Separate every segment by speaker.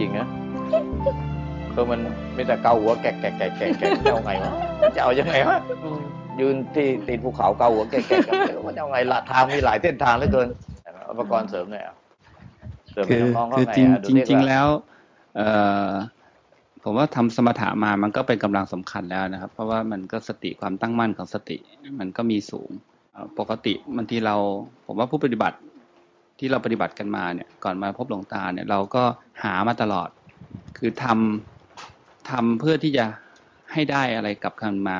Speaker 1: ริง
Speaker 2: ๆนะคือมันไม่แต่เกาหัวแกะแกะแกะแกะแกะจะเอาไงวะจะเอายังไงวะยืนที่ตีนภูเขาเกาหัวแกะแกะแกะจะเอาไงละทางมีหลายเส้นทางเหลือเกินอุปกรณ์เสริมเนี่ย
Speaker 3: คือคือจริงจริงแล้ว เอ่อผมว่าทำสมถะมามันก็เป็นกำลังสำคัญแล้วนะครับ เพราะว่ามันก็สติความตั้งมั่นของสติ มันก็มีสูง ปกติบางทีเรา ผมว่าผู้ปฏิบัติ ที่เราปฏิบัติกันมาเนี่ย ก่อนมาพบหลวงตาเนี่ย เราก็หามาตลอด คือทำทำเพื่อที่จะให้ได้อะไรกลับกันมา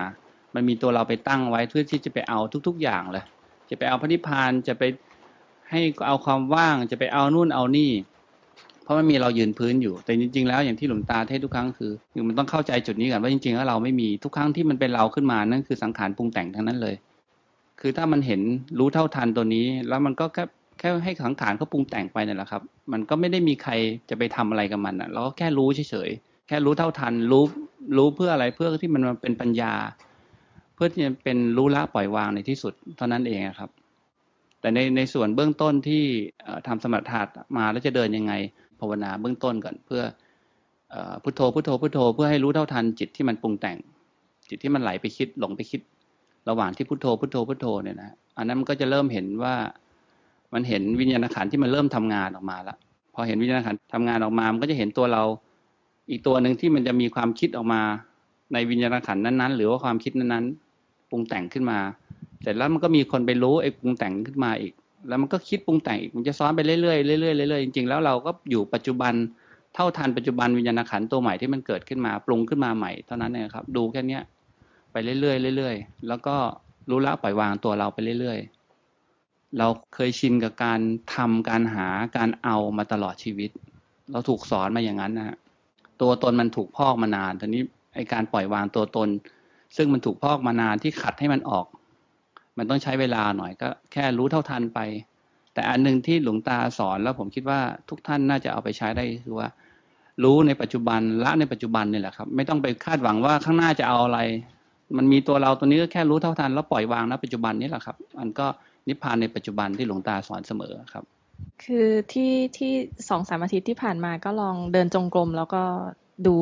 Speaker 3: มันมีตัวเราไปตั้งไว้เพื่อที่จะไปเอาทุก ๆ อย่างเลย จะไปเอาพระนิพพานจะไปให้เอาความว่างจะไปเอานู่นเอานี่ เพราะมันมีเรายืนพื้นอยู่ แต่จริง ๆ แล้วอย่างที่หลวงตาเทศทุกครั้งคือคือมันต้องเข้าใจจุดนี้ก่อนว่าจริงๆแล้วเราไม่มีทุกครั้งที่มันเป็นเราขึ้นมานั่นคือสังขารปรุงแต่งทั้งนั้นเลย คือถ้ามันเห็นรู้เท่าทันตัวนี้ แล้วมันก็แค่ แค่ให้สังขารเขาปรุงแต่งไปนั่นแหละครับ มันก็ไม่ได้มีใครจะไปทำอะไรกับมันอะเราก็แค่รู้เฉยๆแค่รู้เท่าทัน รู้รู้เพื่ออะไรเพื่อที่มันเป็นปัญญา เพื่อที่จะเป็นรู้ละปล่อยวางในที่สุดเท่านั้นเองครับ แต่ในในส่วนเบื้องต้นที่ทำสมถะมาแล้วจะเดินยังไงภาวนาเบื้องต้นก่อนเพื่อพุทโธพุทโธพุทโธเพื่อให้รู้เท่าทันจิตที่มันปรุงแต่ง จิตที่มันไหลไปคิดหลงไปคิด ระหว่างที่พุทโธพุทโธพุทโธเนี่ยนะอันนั้นมันก็จะเริ่มเห็นว่า มันเห็นวิญญาณขันที่มันเริ่มทำงานออกมาแล้วพอเห็นวิญญาณขันทำงานออกมา มันก็จะเห็นตัวเรา อีกตัวหนึ่งที่มันจะมีความคิดออกมา ในวิญญาณขันนั้นๆ หรือว่าความคิดนั้นๆปรุงแต่งขึ้นมาเสร็จแล้วมันก็มีคนไปรู้ไอ้ปรุงแต่งขึ้นมาอีก แล้วมันก็คิดปรุงแต่งอีกมันจะซ้อนไปเรื่อยๆเรื่อยๆเรื่อยๆจริงๆแล้วเราก็อยู่ปัจจุบันเท่าทันปัจจุบันวิญญาณขันตัวใหม่ที่มันเกิดขึ้นมาปรุงขึ้นมาใหม่เท่านั้นเองครับ ดูแค่เนี้ยไปเรื่อยๆเรื่อยๆแล้วก็รู้ละปล่อยวางตัวเราไปเรื่อยๆ เราเคยชินกับการทำการหาการเอามาตลอดชีวิต เราถูกสอนมาอย่างนั้นนะฮะตัวตนมันถูกพอกมานานตอนนี้ไอการปล่อยวางตัวตน ซึ่งมันถูกพอกมานานที่ขัดให้มันออก มันต้องใช้เวลาหน่อยก็แค่รู้เท่าทันไป แต่อันหนึ่งที่หลวงตาสอนแล้วผมคิดว่าทุกท่านน่าจะเอาไปใช้ได้คือว่า รู้ในปัจจุบันละในปัจจุบันนี่แหละครับ ไม่ต้องไปคาดหวังว่าข้างหน้าจะเอาอะไร มันมีตัวเราตัวนี้ก็แค่รู้เท่าทัน แล้วปล่อยวางณปัจจุบันนี่แหละครับ มันก็ นิพพานในปัจจุบันที่หลวงตาสอนเสมอครับ
Speaker 1: คือที่ที่สองสามอาทิตย์ที่ผ่านมาก็ลองเดินจงกรมแล้วก็ดู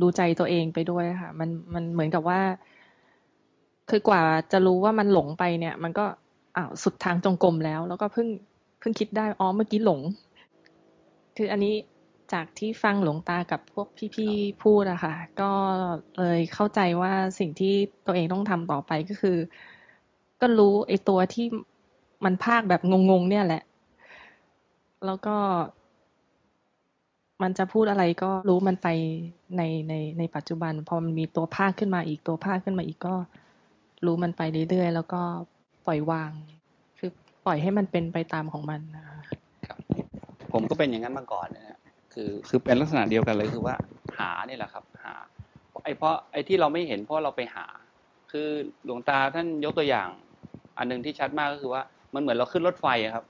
Speaker 1: ดูใจตัวเองไปด้วยค่ะ มันมันเหมือนกับว่า คือกว่าจะรู้ว่ามันหลงไปเนี่ย มันก็อ้าวสุดทางจงกรมแล้ว แล้วก็เพิ่งเพิ่งคิดได้อ๋อเมื่อกี้หลง คืออันนี้จากที่ฟังหลวงตากับพวกพี่ๆพูดอะค่ะ ก็เลยเข้าใจว่าสิ่งที่ตัวเองต้องทำต่อไปก็คือ ก็รู้ไอ้ตัวที่มันภาคแบบงงๆเนี่ยแหละ แล้วก็ มันจะพูดอะไรก็รู้มันไปในในในปัจจุบัน พอมันมีตัวภาคขึ้นมาอีกตัวภาคขึ้นมาอีกก็ รู้มันไปเรื่อยๆแล้วก็ปล่อยวาง คือปล่อยให้มันเป็นไปตามของมัน
Speaker 3: นะครับผมก็เป็นอย่างนั้นมาก่อนนะคือคือเป็นลักษณะเดียวกันเลยคือว่า หาเนี่ยแหละครับ หาไอ้เพราะไอ้ที่เราไม่เห็นเพราะเราไปหา คือหลวงตาท่านยกตัวอย่าง อันหนึ่งที่ชัดมากก็คือว่ามันเหมือนเราขึ้นรถไฟครับ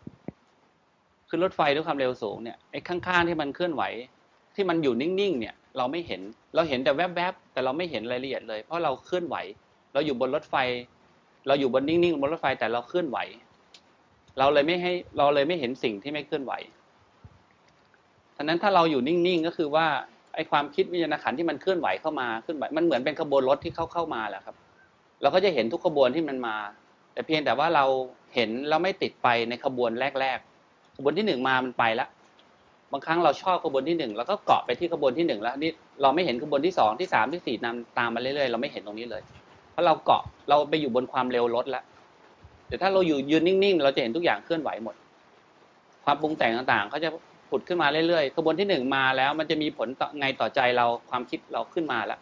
Speaker 3: ขึ้นรถไฟด้วยความเร็วสูงเนี่ยไอ้ข้างๆที่มันเคลื่อนไหว ที่มันอยู่นิ่งๆเนี่ย เราไม่เห็นเราเห็นแต่แวบๆแต่เราไม่เห็นรายละเอียดเลย เพราะเราเคลื่อนไหว เราอยู่บนรถไฟ เราอยู่บนนิ่งๆบนรถไฟแต่เราเคลื่อนไหว เราเลยไม่ให้เราเลยไม่เห็นสิ่งที่ไม่เคลื่อนไหวฉะนั้นถ้าเราอยู่นิ่งๆก็คือว่าไอ้ความคิดวิญญาณขันที่มันเคลื่อนไหวเข้ามาเคลื่อนไหวมันเหมือนเป็นขบวนรถที่เข้าเข้ามาแหละครับ เราก็จะเห็นทุกขบวนที่มันมา แต่เพียงแต่ว่าเราเห็นเราไม่ติดไปในขบวนแรกๆขบวนที่หนึ่งมามันไปแล้วบางครั้งเราชอบขบวนที่หนึ่งแล้วก็เกาะไปที่ขบวนที่หนึ่งแล้วนี่เราไม่เห็นขบวนที่สองที่สามที่สี่นำตามมาเรื่อยๆเราไม่เห็นตรงนี้เลย เพราะเราเกาะเราไปอยู่บนความเร็วรถแล้วแต่ถ้าเราอยู่ยืนนิ่งๆ เราจะเห็นทุกอย่างเคลื่อนไหวหมด ความปรุงแต่งต่างๆเขาจะผุดขึ้นมาเรื่อยๆขบวนที่หนึ่งมาแล้ว มันจะมีผลต่อไงต่อใจเราความคิดเราขึ้นมาแล้ว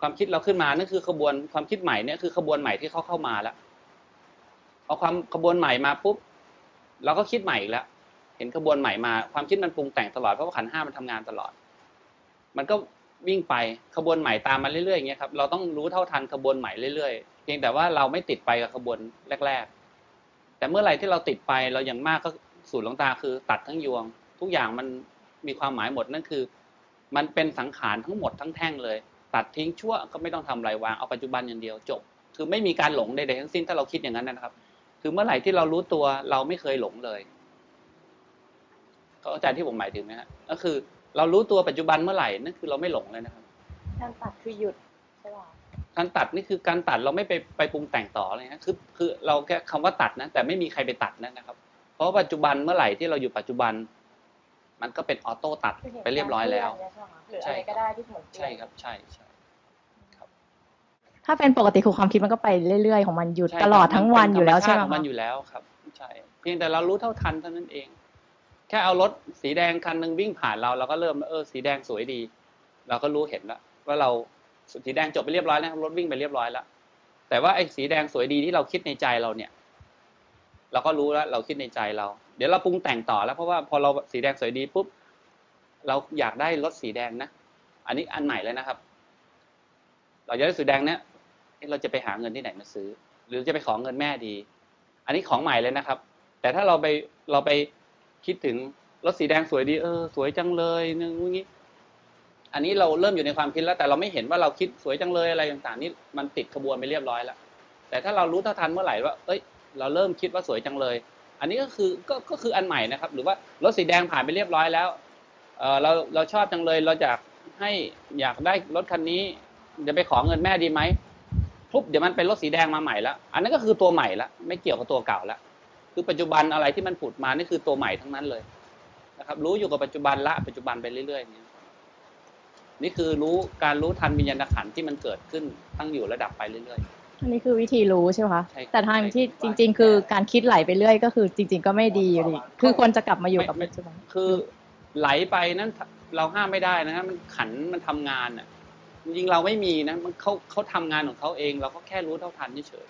Speaker 3: ความคิดเราขึ้นมานั่นคือขบวนความคิดใหม่เนี่ยคือขบวนใหม่ที่เขาเข้ามาแล้ว พอความขบวนใหม่มาปุ๊บเราก็คิดใหม่อีกแล้วเห็นขบวนใหม่มาความคิดมันปรุงแต่งตลอดเพราะว่าขันห้ามันทำงานตลอด มันก็วิ่งไปขบวนใหม่ตามมาเรื่อยๆอย่างเงี้ยครับเราต้องรู้เท่าทันขบวนใหม่เรื่อยๆเพียงแต่ว่าเราไม่ติดไปกับขบวนแรก ๆ แต่เมื่อไหร่ที่เราติดไปเราอย่างมากก็สูตรหลวงตาคือ ตัดทั้งยวง ทุกอย่างมันมีความหมายหมดนั่นคือ มันเป็นสังขารทั้งหมดทั้งแท่งเลย ตัดทิ้งชั่วก็ไม่ต้องทำไรวางเอาปัจจุบันอย่างเดียวจบ คือไม่มีการหลงใดๆทั้งสิ้นถ้าเราคิดอย่างนั้นนะครับ คือเมื่อไหร่ที่เรารู้ตัวเราไม่เคยหลงเลยเข้าใจที่ผมหมายถึงไหมฮะก็คือ เรารู้ตัวปัจจุบันเมื่อไหร่นั่นคือเราไม่หลงเลยนะครับ
Speaker 4: การตัดคือหยุดใช่ป่ะ
Speaker 3: การตัดนี่คือการตัดเราไม่ไปไปปรุงแต่งต่อเลยนะคือคือเราแค่คำว่าตัดนะแต่ไม่มีใครไปตัดนั่นนะครับ เพราะปัจจุบันเมื่อไหร่ที่เราอยู่ปัจจุบัน มันก็เป็นออโต้ตัดไปเรียบร้อยแล้ว
Speaker 4: ใช่ก็ได้ที่หมด
Speaker 3: ใช่ครับใช่ใช่
Speaker 4: ถ้าเป็นปกติคือความคิดมันก็ไปเรื่อยๆ ของมันอยู่ตลอดทั้งวันอยู่แล้วใช่ไหม
Speaker 3: มันอยู่แล้วครับใช่เพียงแต่เรารู้เท่าทันเท่านั้นเอง แค่เอารถสีแดงคันหนึ่งวิ่งผ่านเราเราก็เริ่มเออสีแดงสวยดี เราก็รู้เห็นแล้วว่าเราสีแดงจบไปเรียบร้อยแล้วรถวิ่งไปเรียบร้อยแล้วแต่ว่าไอ้สีแดงสวยดีที่เราคิดในใจเราเนี่ย เราก็รู้แล้ว เราคิดในใจเรา เดี๋ยวเราปรุงแต่งต่อแล้ว เพราะว่าพอเราสีแดงสวยดีปุ๊บเราอยากได้รถสีแดงนะ อันนี้อันใหม่เลยนะครับ เราอยากได้สีแดงเนี่ย เราจะไปหาเงินที่ไหนมาซื้อ หรือจะไปขอเงินแม่ดี อันนี้ของใหม่เลยนะครับ แต่ถ้าเราไปเราไปคิดถึงรถสีแดงสวยดีเออสวยจังเลยนึงงี้ อันนี้เราเริ่มอยู่ในความคิดแล้ว แต่เราไม่เห็นว่าเราคิดสวยจังเลยอะไรต่างๆนี่มันติดขบวนไปเรียบร้อยแล้วแต่ถ้าเรารู้เท่าทันเมื่อไหร่ว่า เอ้ย เราเริ่มคิดว่าสวยจังเลย อันนี้ก็คือก็ก็คืออันใหม่นะครับ หรือว่ารถสีแดงผ่านไปเรียบร้อยแล้วเออเราเราชอบจังเลย เราอยากให้อยากได้รถคันนี้จะไปขอเงินแม่ดีไหม ปุ๊บเดี๋ยวมันเป็นรถสีแดงมาใหม่แล้ว อันนั้นก็คือตัวใหม่ละไม่เกี่ยวกับตัวเก่าแล้วคือปัจจุบันอะไรที่มันผุดมานี่คือตัวใหม่ทั้งนั้นเลยนะครับ รู้อยู่กับปัจจุบันละปัจจุบันไปเรื่อยๆนี่นี่คือรู้การรู้ทันวิญญาณขันที่มันเกิดขึ้นตั้งอยู่ระดับไปเรื่อยๆ
Speaker 4: อันนี้คือวิธีรู้ใช่ไหมคะ แต่ทางที่จริง ๆ คือการคิดไหลไปเรื่อยก็คือ จริง ๆ ก็ไม่ดีอยู่ดี คือควรจะกลับมาอยู่กับปัจจุบัน
Speaker 3: คือไหลไปนั้นเราห้ามไม่ได้นะฮะมันขันมันทำงานอะ จริงเราไม่มีนะมันเขาเขาทำงานของเขาเอง เราก็แค่รู้เท่าทันเฉย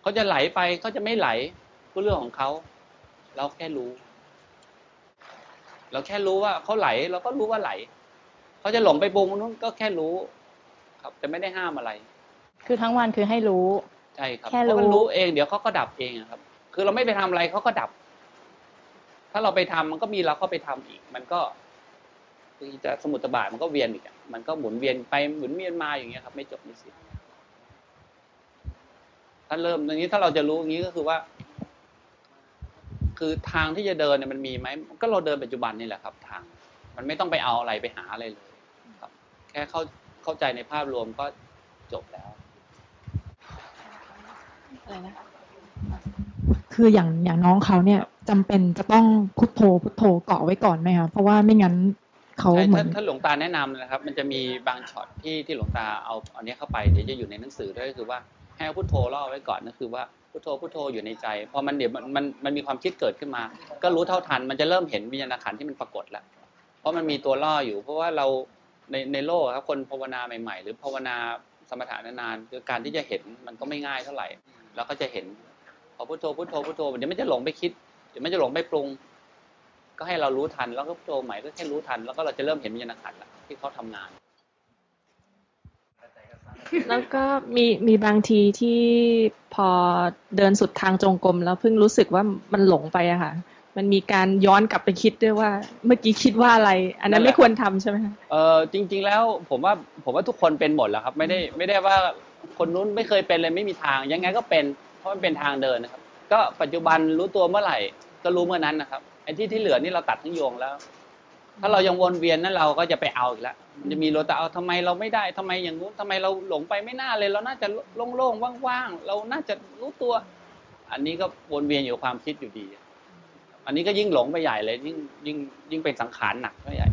Speaker 3: เขาจะไหลไปเขาจะไม่ไหลก็เรื่องของเขาเราแค่รู้ เราแค่รู้ว่าเขาไหล เราก็รู้ว่าไหลเขาจะหลงไปปรุงนู้นก็แค่รู้ ครับจะไม่ได้ห้ามอะไร
Speaker 4: คือทั้งวันคือให้รู้
Speaker 3: ใช่ครับแค่รู้รู้เองเดี๋ยวเขาก็ดับเองครับ คือเราไม่ไปทำอะไรเขาก็ดับ ถ้าเราไปทำมันก็มีเราก็ไปทำอีก มันก็ คือจะสมุทบาทมันก็เวียนอีกมันก็หมุนเวียนไปหมุนเวียนมาอย่างเงี้ยครับ ไม่จบไม่สิ้นถ้าเริ่มตรงนี้ถ้าเราจะรู้อย่างนี้ก็คือว่า คือทางที่จะเดินเนี่ยมันมีไหมก็เราเดินปัจจุบันนี่แหละครับ ทาง มันไม่ต้องไปเอาอะไรไปหาอะไรเลย ครับ แค่เข้าเข้าใจในภาพรวมก็จบแล้ว
Speaker 4: อะไรนะคืออย่างอย่างน้องเขาเนี่ยจำเป็นจะต้องพุทโธพุทโธเกาะไว้ก่อนไหมคะเพราะว่าไม่งั้น เขาเหมือน
Speaker 3: ถ้าหลวงตาแนะนำนะครับ มันจะมีบางช็อตที่ที่หลวงตาเอาอันนี้เข้าไปเดี๋ยวจะอยู่ในหนังสือด้วยก็คือว่าให้พุทโธล่อไว้ก่อนก็คือว่าพุทโธพุทโธอยู่ในใจพอมันเดี๋ยวมันมันมันมีความคิดเกิดขึ้นมา ก็รู้เท่าทัน มันจะเริ่มเห็นวิญญาณขันที่มันปรากฏแล้ว เพราะมันมีตัวล่ออยู่ เพราะว่าเราในในโลกครับคนภาวนาใหม่ๆ หรือภาวนาสมถะนานๆคือการที่จะเห็นมันก็ไม่ง่ายเท่าไหร่ แล้วก็จะเห็นพอพุทโธพุทโธพุทโธเดี๋ยวมันจะหลงไปคิดเดี๋ยวมันจะหลงไปปรุง ก็ให้เรารู้ทันแล้วก็โตใหม่ก็แค่รู้ทัน แล้วก็เราจะเริ่มเห็นวิญญาณขันแล้วที่เขาทำงาน
Speaker 1: แล้วก็มีมีบางทีที่พอเดินสุดทางจงกรมแล้วเพิ่งรู้สึกว่ามันหลงไปอะค่ะ มันมีการย้อนกลับไปคิดด้วยว่า เมื่อกี้คิดว่าอะไร อันนั้นไม่ควรทำใช่ไหมคะ
Speaker 3: เออจริง ๆ แล้วผมว่าผมว่าทุกคนเป็นหมดแล้วครับ ไม่ได้ไม่ได้ว่าคนนู้นไม่เคยเป็นเลยไม่มีทางยังไงก็เป็นเพราะมันเป็นทางเดินนะครับ ก็ปัจจุบันรู้ตัวเมื่อไหร่ ก็รู้เมื่อนั้นนะครับไอ้ที่ที่เหลือนี่เราตัดทั้งโยงแล้ว ถ้าเรายังวนเวียนนั้นเราก็จะไปเอาอีกแล้วมันจะมีโลตาเอาทำไมเราไม่ได้ทำไมอย่างนู้นทำไมเราหลงไปไม่น่าเลย เราน่าจะโล่งๆว่างๆเราน่าจะรู้ตัว อันนี้ก็วนเวียนอยู่ความคิดอยู่ดี อันนี้ก็ยิ่งหลงไปใหญ่เลย ยิ่งยิ่งยิ่งเป็นสังขารหนักไปใหญ่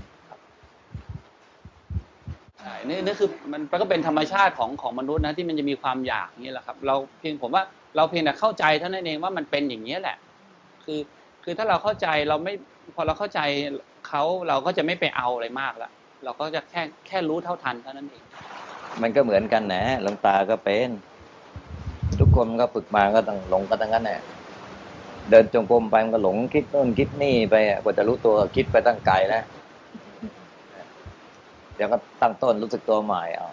Speaker 3: ใช่นี่นี่คือมันก็เป็นธรรมชาติของของมนุษย์นะที่มันจะมีความอยากนี่แหละครับ เราเพียงผมว่าเราเพียงแต่เข้าใจเท่านั้นเองว่ามันเป็นอย่างนี้แหละ คือ คือถ้าเราเข้าใจเราไม่พอเราเข้าใจเขาเราก็จะไม่ไปเอาอะไรมากละเราก็จะแค่แค่รู้เท่าทันเท่านั้นเอง
Speaker 2: มันก็เหมือนกันนะหลวงตาก็เป็น ทุกคนก็ฝึกมาก็ต้องหลงกันทั้งนั้นแหละเดินจงกรมไปมันก็หลงคิดโน่นคิดนี่ไปกว่าจะรู้ตัวคิดไปตั้งไกลแล้วเดี๋ยวก็ตั้งต้นรู้สึกตัวใหม่เอา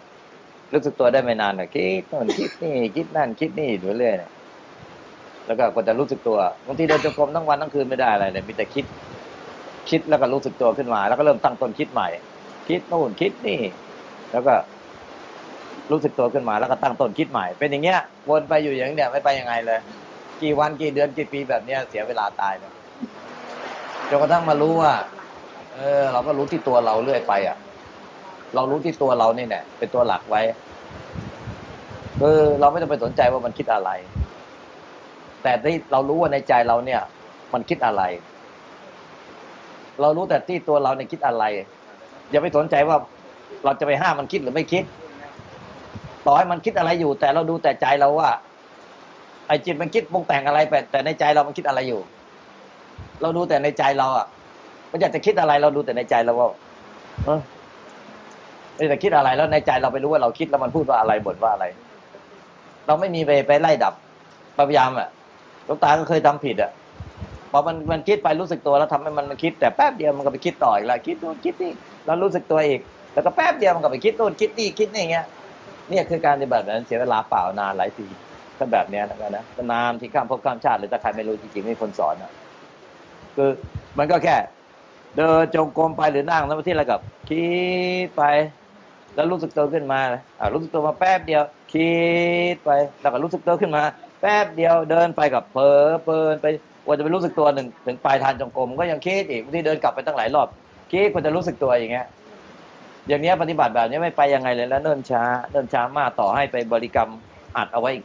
Speaker 2: รู้สึกตัวได้ไม่นานอะคิดโน่นคิดนี่คิดนั่นคิดนี่อยู่เรื่อยๆ แล้วก็ก็จะรู้สึกตัวบางทีเดินจงกรมทั้งวันทั้งคืนไม่ได้อะไรเลยมีแต่คิดคิดแล้วก็รู้สึกตัวขึ้นมา แล้วก็เริ่มตั้งต้นคิดใหม่ คิดนู่นคิดนี่ แล้วก็รู้สึกตัวขึ้นมา แล้วก็ตั้งต้นคิดใหม่ เป็นอย่างเงี้ยวนไปอยู่อย่างเนี้ยไม่ไปยังไงเลย กี่วันกี่เดือนกี่ปีแบบเนี้ยเสียเวลาตายเลยจนกระทั่งมารู้ว่า เออ เราก็รู้ที่ตัวเราเรื่อยไปอะ เรารู้ที่ตัวเรานี่แหละเป็นตัวหลักไว้คือเราไม่ต้องไปสนใจว่ามันคิดอะไร แต่ที่เรารู้ว่าในใจเราเนี่ย มันคิดอะไร เรารู้แต่ที่ตัวเราในคิดอะไร อย่าไปสนใจว่าเราจะไปห้ามมันคิดหรือไม่คิด ต่อให้มันคิดอะไรอยู่ แต่เราดูแต่ใจเราว่า ไอ้จิตมันคิดปรุงแต่งอะไรไปแต่ในใจเรามันคิดอะไรอยู่ เราดูแต่ในใจเราอะ มันอยากจะคิดอะไร เราดูแต่ในใจเราว่าเออไม่แต่คิดอะไรแล้วในใจเราไปรู้ว่าเราคิดแล้วมันพูดว่าอะไรบ่นว่าอะไร เราไม่มีไปไปไล่ดับพยายามอะ ลวงตาก็เคยทำผิดอะพอมันมันคิดไปรู้สึกตัวแล้วทำให้มันมันคิด แต่แป๊บเดียวมันก็ไปคิดต่ออีกแล้วคิดนู่นคิดนี่แล้วรู้สึกตัวอีก แล้วก็แป๊บเดียวมันก็ไปคิดนู่นคิดนี่คิดนี่เงี้ยเนี่ยคือการปฏิบัตินั้นเสียเวลาเปล่านานหลายปีถ้าแบบเนี้ยนะนะนานที่ข้ามภพข้ามชาติหรือถ้าใครไม่รู้จริงๆไม่คนสอนอะคือมันก็แค่ เดินจงกรมไปหรือนั่งสมาธิแล้วกับ คิดไป แล้วรู้สึกตัวขึ้นมาอ่ารู้สึกตัวมาแป๊บเดียว คิดไปแล้วก็รู้สึกตัวขึ้นมา แป๊บเดียวเดินไปกับเพอเพลินไปกว่าจะไปรู้สึกตัวหนึ่งถึงปลายทางจงกรมก็ยังคิดอีกที่เดินกลับไปตั้งหลายรอบคิดกว่าจะรู้สึกตัวอย่างเงี้ยอย่างเนี้ยปฏิบัติแบบนี้ไม่ไปยังไงเลยแล้วเนิ่นช้าเนิ่นช้ามากต่อให้ไปบริกรรมอัดเอาไว้อีก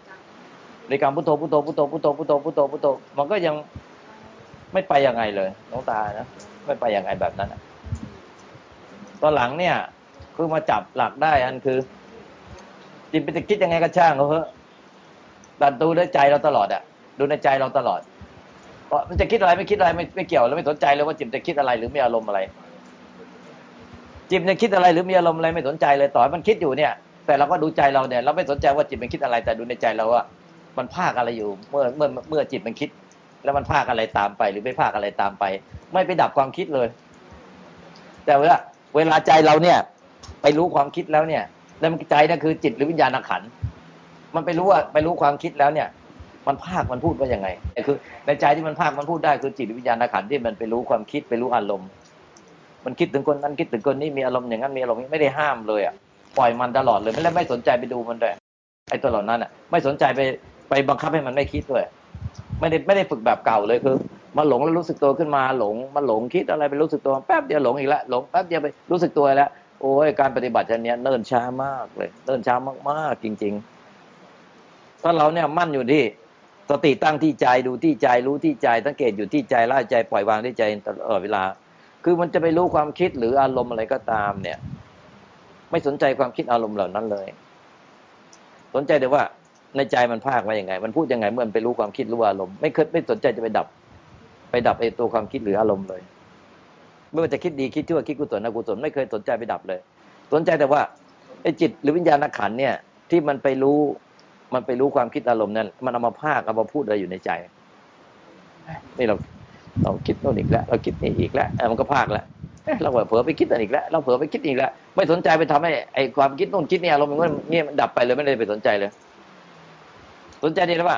Speaker 2: บริกรรมพุทโธพุทโธพุทโธพุทโธพุทโธพุทโธพุทโธมันก็ยังไม่ไปยังไงเลยน้องตานะไม่ไปยังไงแบบนั้นตอนหลังเนี่ยคือมาจับหลักได้อันคือจิตไปจะคิดยังไงก็ช่างเขาเถอะ ดันดูด้วยใจเราตลอดอะ ดูในใจเราตลอดเพราะมันจะคิดอะไรไม่คิดอะไรไม่ไม่เกี่ยวแล้วไม่สนใจเลยว่าจิตจะคิดอะไรหรือมีอารมณ์อะไร จิตเนี่ยคิดอะไรหรือมีอารมณ์อะไรไม่สนใจเลยต่อให้มันคิดอยู่เนี่ย แต่เราก็ดูใจเราเนี่ย เราไม่สนใจว่าจิตมันคิดอะไร แต่ดูในใจเราว่า มันภาคอะไรอยู่ เมื่อเมื่อเมื่อจิตมันคิด แล้วมันภาคอะไรตามไป หรือไม่ภาคอะไรตามไป ไม่ไปดับความคิดเลย แต่เวลาเวลาใจเราเนี่ย ไปรู้ความคิดแล้วเนี่ยแล้วมันใจนั่นคือจิตหรือวิญญาณขันธ์ มันไปรู้ว่าไปรู้ความคิดแล้วเนี่ย มันภาคมันพูดว่ายังไงคือ ในใจที่มันภาคมันพูดได้คือจิตวิญญาณขันที่มันไปรู้ความคิดไปรู้อารมณ์ มันคิดถึงคนนั้นคิดถึงคนนี้มีอารมณ์อย่างนั้นมีอารมณ์นี้ไม่ได้ห้ามเลยอะปล่อยมันตลอดเลยไม่ได้ไม่สนใจไปดูมันด้วยไอ้ตัวเหล่านั้นอะ ไม่สนใจไปไปบังคับให้มันไม่คิดด้วยไม่ได้ไม่ได้ฝึกแบบเก่าเลยคือมาหลงแล้วรู้สึกตัวขึ้นมาหลงมาหลงคิดอะไรไปรู้สึกตัวแป๊บเดียวหลงอีกแล้วหลงแป๊บเดียวไปรู้สึกตัวแล้ว โอ้ยการปฏิบัติชนี้เนิ่นช้ามากเลยเนิ่นช้ามากๆจริง ๆ ถ้าเราเนี่ยมั่นอยู่ที่สติตั้งที่ใจดูที่ใจรู้ที่ใจสังเกตอยู่ที่ใจละใจปล่อยวางที่ใจตลอดเวลา คือมันจะไปรู้ความคิดหรืออารมณ์อะไรก็ตามเนี่ย ไม่สนใจความคิดอารมณ์เหล่านั้นเลย สนใจแต่ว่าในใจมันภาคมาอย่างไง มันพูดยังไงเมื่อมันไปรู้ความคิดรู้อารมณ์ไม่เคยไม่สนใจจะไปดับ ไปดับไอ้ตัวความคิดหรืออารมณ์เลยไม่ว่าจะคิดดีคิดชั่วคิดกุศลอกุศลไม่เคยสนใจไปดับเลย สนใจแต่ว่าไอ้จิตหรือวิญญาณขันเนี่ย ที่มันไปรู้ มันไปรู้ความคิดอารมณ์นั้น มันเอามาภาคเอามาพูดอะไรอยู่ในใจ นี่เราเราคิดโน่นอีกแล้ว เราคิดนี่อีกแล้วมันก็ภาคแล้วเราเผลอไปคิดอันอีกแล้ว เราเผลอไปคิดอีกแล้ว ไม่สนใจไปทำให้ไอ้ความคิดโน่นคิดนี่อารมณ์มันเนี่ยมันดับไปเลยไม่ได้ไปสนใจเลย สนใจดีแล้วว่า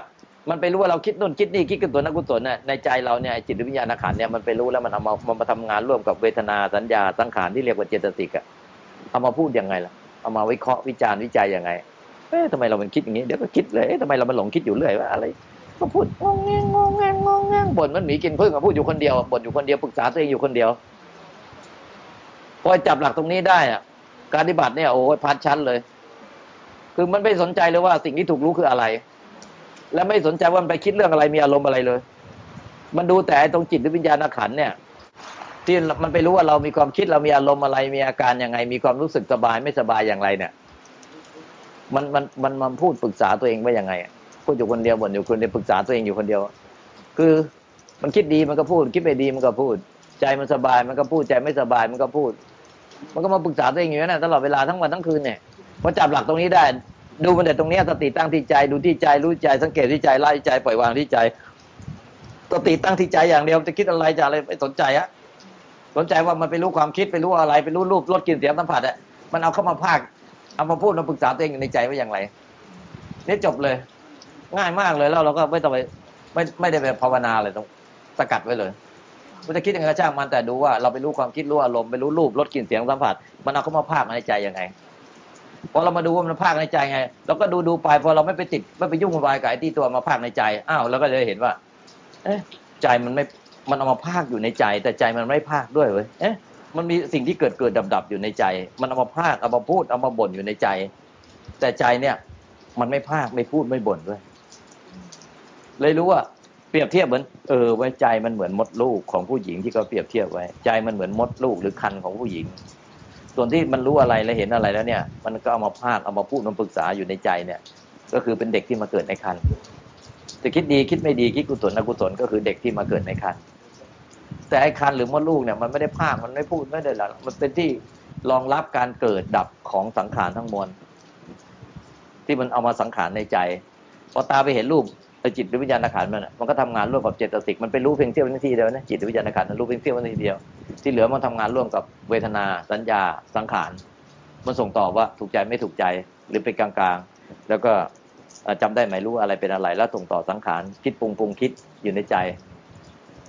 Speaker 2: มันไปรู้ว่าเราคิดโน่นคิดนี่คิดกุศลนักกุศลน่ะในใจเราเนี่ยจิตวิญญาณขันเนี่ยมันไปรู้แล้วมันเอามามันมาทำงานร่วมกับเวทนาสัญญาสังขารที่เรียกว่าเจตสิกอะเอามาพูดยังไงล่ะ เอามาวิเคราะห์วิจารณ์วิจัยยังไง เอ๊ะทำไมเรามันคิดอย่างนี้ เดี๋ยวก็คิดเลย เอ๊ะทำไมเรามันหลงคิดอยู่เรื่อยว่าอะไร ก็พูดงงแงงงงแงงงงแงงบ่นมันหมีกินพึ่งก็พูดอยู่คนเดียวบ่นอยู่คนเดียวปรึกษาตัวเองอยู่คนเดียว พอจับหลักตรงนี้ได้อะการปฏิบัติเนี่ยโอ้ยพัดชั้นเลย คือมันไม่สนใจเลยว่าสิ่งที่ถูกรู้คืออะไร และไม่สนใจว่ามันไปคิดเรื่องอะไรมีอารมณ์อะไรเลย มันดูแต่ตรงจิตหรือวิญญาณขันเนี่ยที่มันไปรู้ว่าเรามีความคิดเรามีอารมณ์อะไรมีอาการยังไง มีความรู้สึกสบายไม่สบายอย่างไรเนี่ย มันมันมันมันพูดปรึกษาตัวเองว่ายังไงพูดอยู่คนเดียวบ่นอยู่คนเดียวปรึกษาตัวเองอยู่คนเดียว คือมันคิดดีมันก็พูด คิดไม่ดีมันก็พูด ใจมันสบายมันก็พูดใจไม่สบายมันก็พูด มันก็มาปรึกษาตัวเองอยู่นั่นตลอดเวลาทั้งวันทั้งคืนเนี่ยพอจับหลักตรงนี้ได้ ดูมันแต่ตรงนี้สติตั้งที่ใจดูที่ใจรู้ใจสังเกตที่ใจไล่ใจปล่อยวางที่ใจสติตั้งที่ใจอย่างเดียวจะคิดอะไรจะอะไรไม่สนใจอะสนใจว่ามันไปรู้ความคิดไปรู้อะไรไปรู้รูปรสกลิ่นเสียงสัมผัสอะมันเอาเข้ามาภาค เอามาพูดมาปรึกษาตัวเองในใจว่าอย่างไรนี่จบเลย ง่ายมากเลยแล้วเราก็ไม่ต้องไปไม่ไม่ได้ไปภาวนาเลยต้องสกัดไว้เลยมันจะคิดยังไงก็ช่างมันแต่ดูว่าเราไปรู้ความคิดรู้อารมณ์ไปรู้รูปรสกลิ่นเสียงสัมผัสมันเอาเข้ามาภาคในใจยังไงพอเรามาดูว่ามันภาคในใจไงเราก็ดูดูไปพอเราไม่ไปติดไม่ไปยุ่งวุ่นวายกับไอ้ที่ตัวมาภาคในใจอ้าวเราก็เลยเห็นว่า เอ๊ะใจมันไม่มันเอามาภาคอยู่ในใจ แต่ใจมันไม่ภาคด้วยเว้ยเอ๊ะ มันมีสิ่งที่เกิดเกิดดับดับอยู่ในใจ มันเอามาภาคเอามาพูดเอามาบ่นอยู่ในใจ แต่ใจเนี่ย มันไม่ภาคไม่พูดไม่บ่นด้วย เลยรู้ว่าเปรียบเทียบเหมือนเออไว้ใจมันเหมือนมดลูกของผู้หญิงที่เขาเปรียบเทียบไว้ ใจมันเหมือนมดลูกหรือคันของผู้หญิง ส่วนที่มันรู้อะไรและเห็นอะไรแล้วเนี่ย มันก็เอามาพากเอามาพูดมาปรึกษาอยู่ในใจเนี่ย ก็คือเป็นเด็กที่มาเกิดในคันจะคิดดีคิดไม่ดีคิดกุศลอกุศลก็คือเด็กที่มาเกิดในคัน แต่ไอ้คันหรือมดลูกเนี่ยมันไม่ได้พากมันไม่พูดไม่ได้หรอกมันเป็นที่รองรับการเกิดดับของสังขารทั้งมวลที่มันเอามาสังขารในใจพอตาไปเห็นรูปจิตหรือวิญญาณขันมันมันก็ทำงานร่วมกับเจตสิกมันไปรู้เพียงเสี้ยวนาทีเดียวนะจิตหรือวิญญาณขันมันรู้เพียงเสี้ยวนาทีเดียวที่เหลือมันทำงานร่วมกับเวทนาสัญญาสังขารมันส่งต่อว่าถูกใจไม่ถูกใจหรือเป็นกลางๆ แล้วก็จำได้ไหมรู้อะไรเป็นอะไร แล้วส่งต่อสังขารคิดปรุงปรุงคิดอยู่ในใจ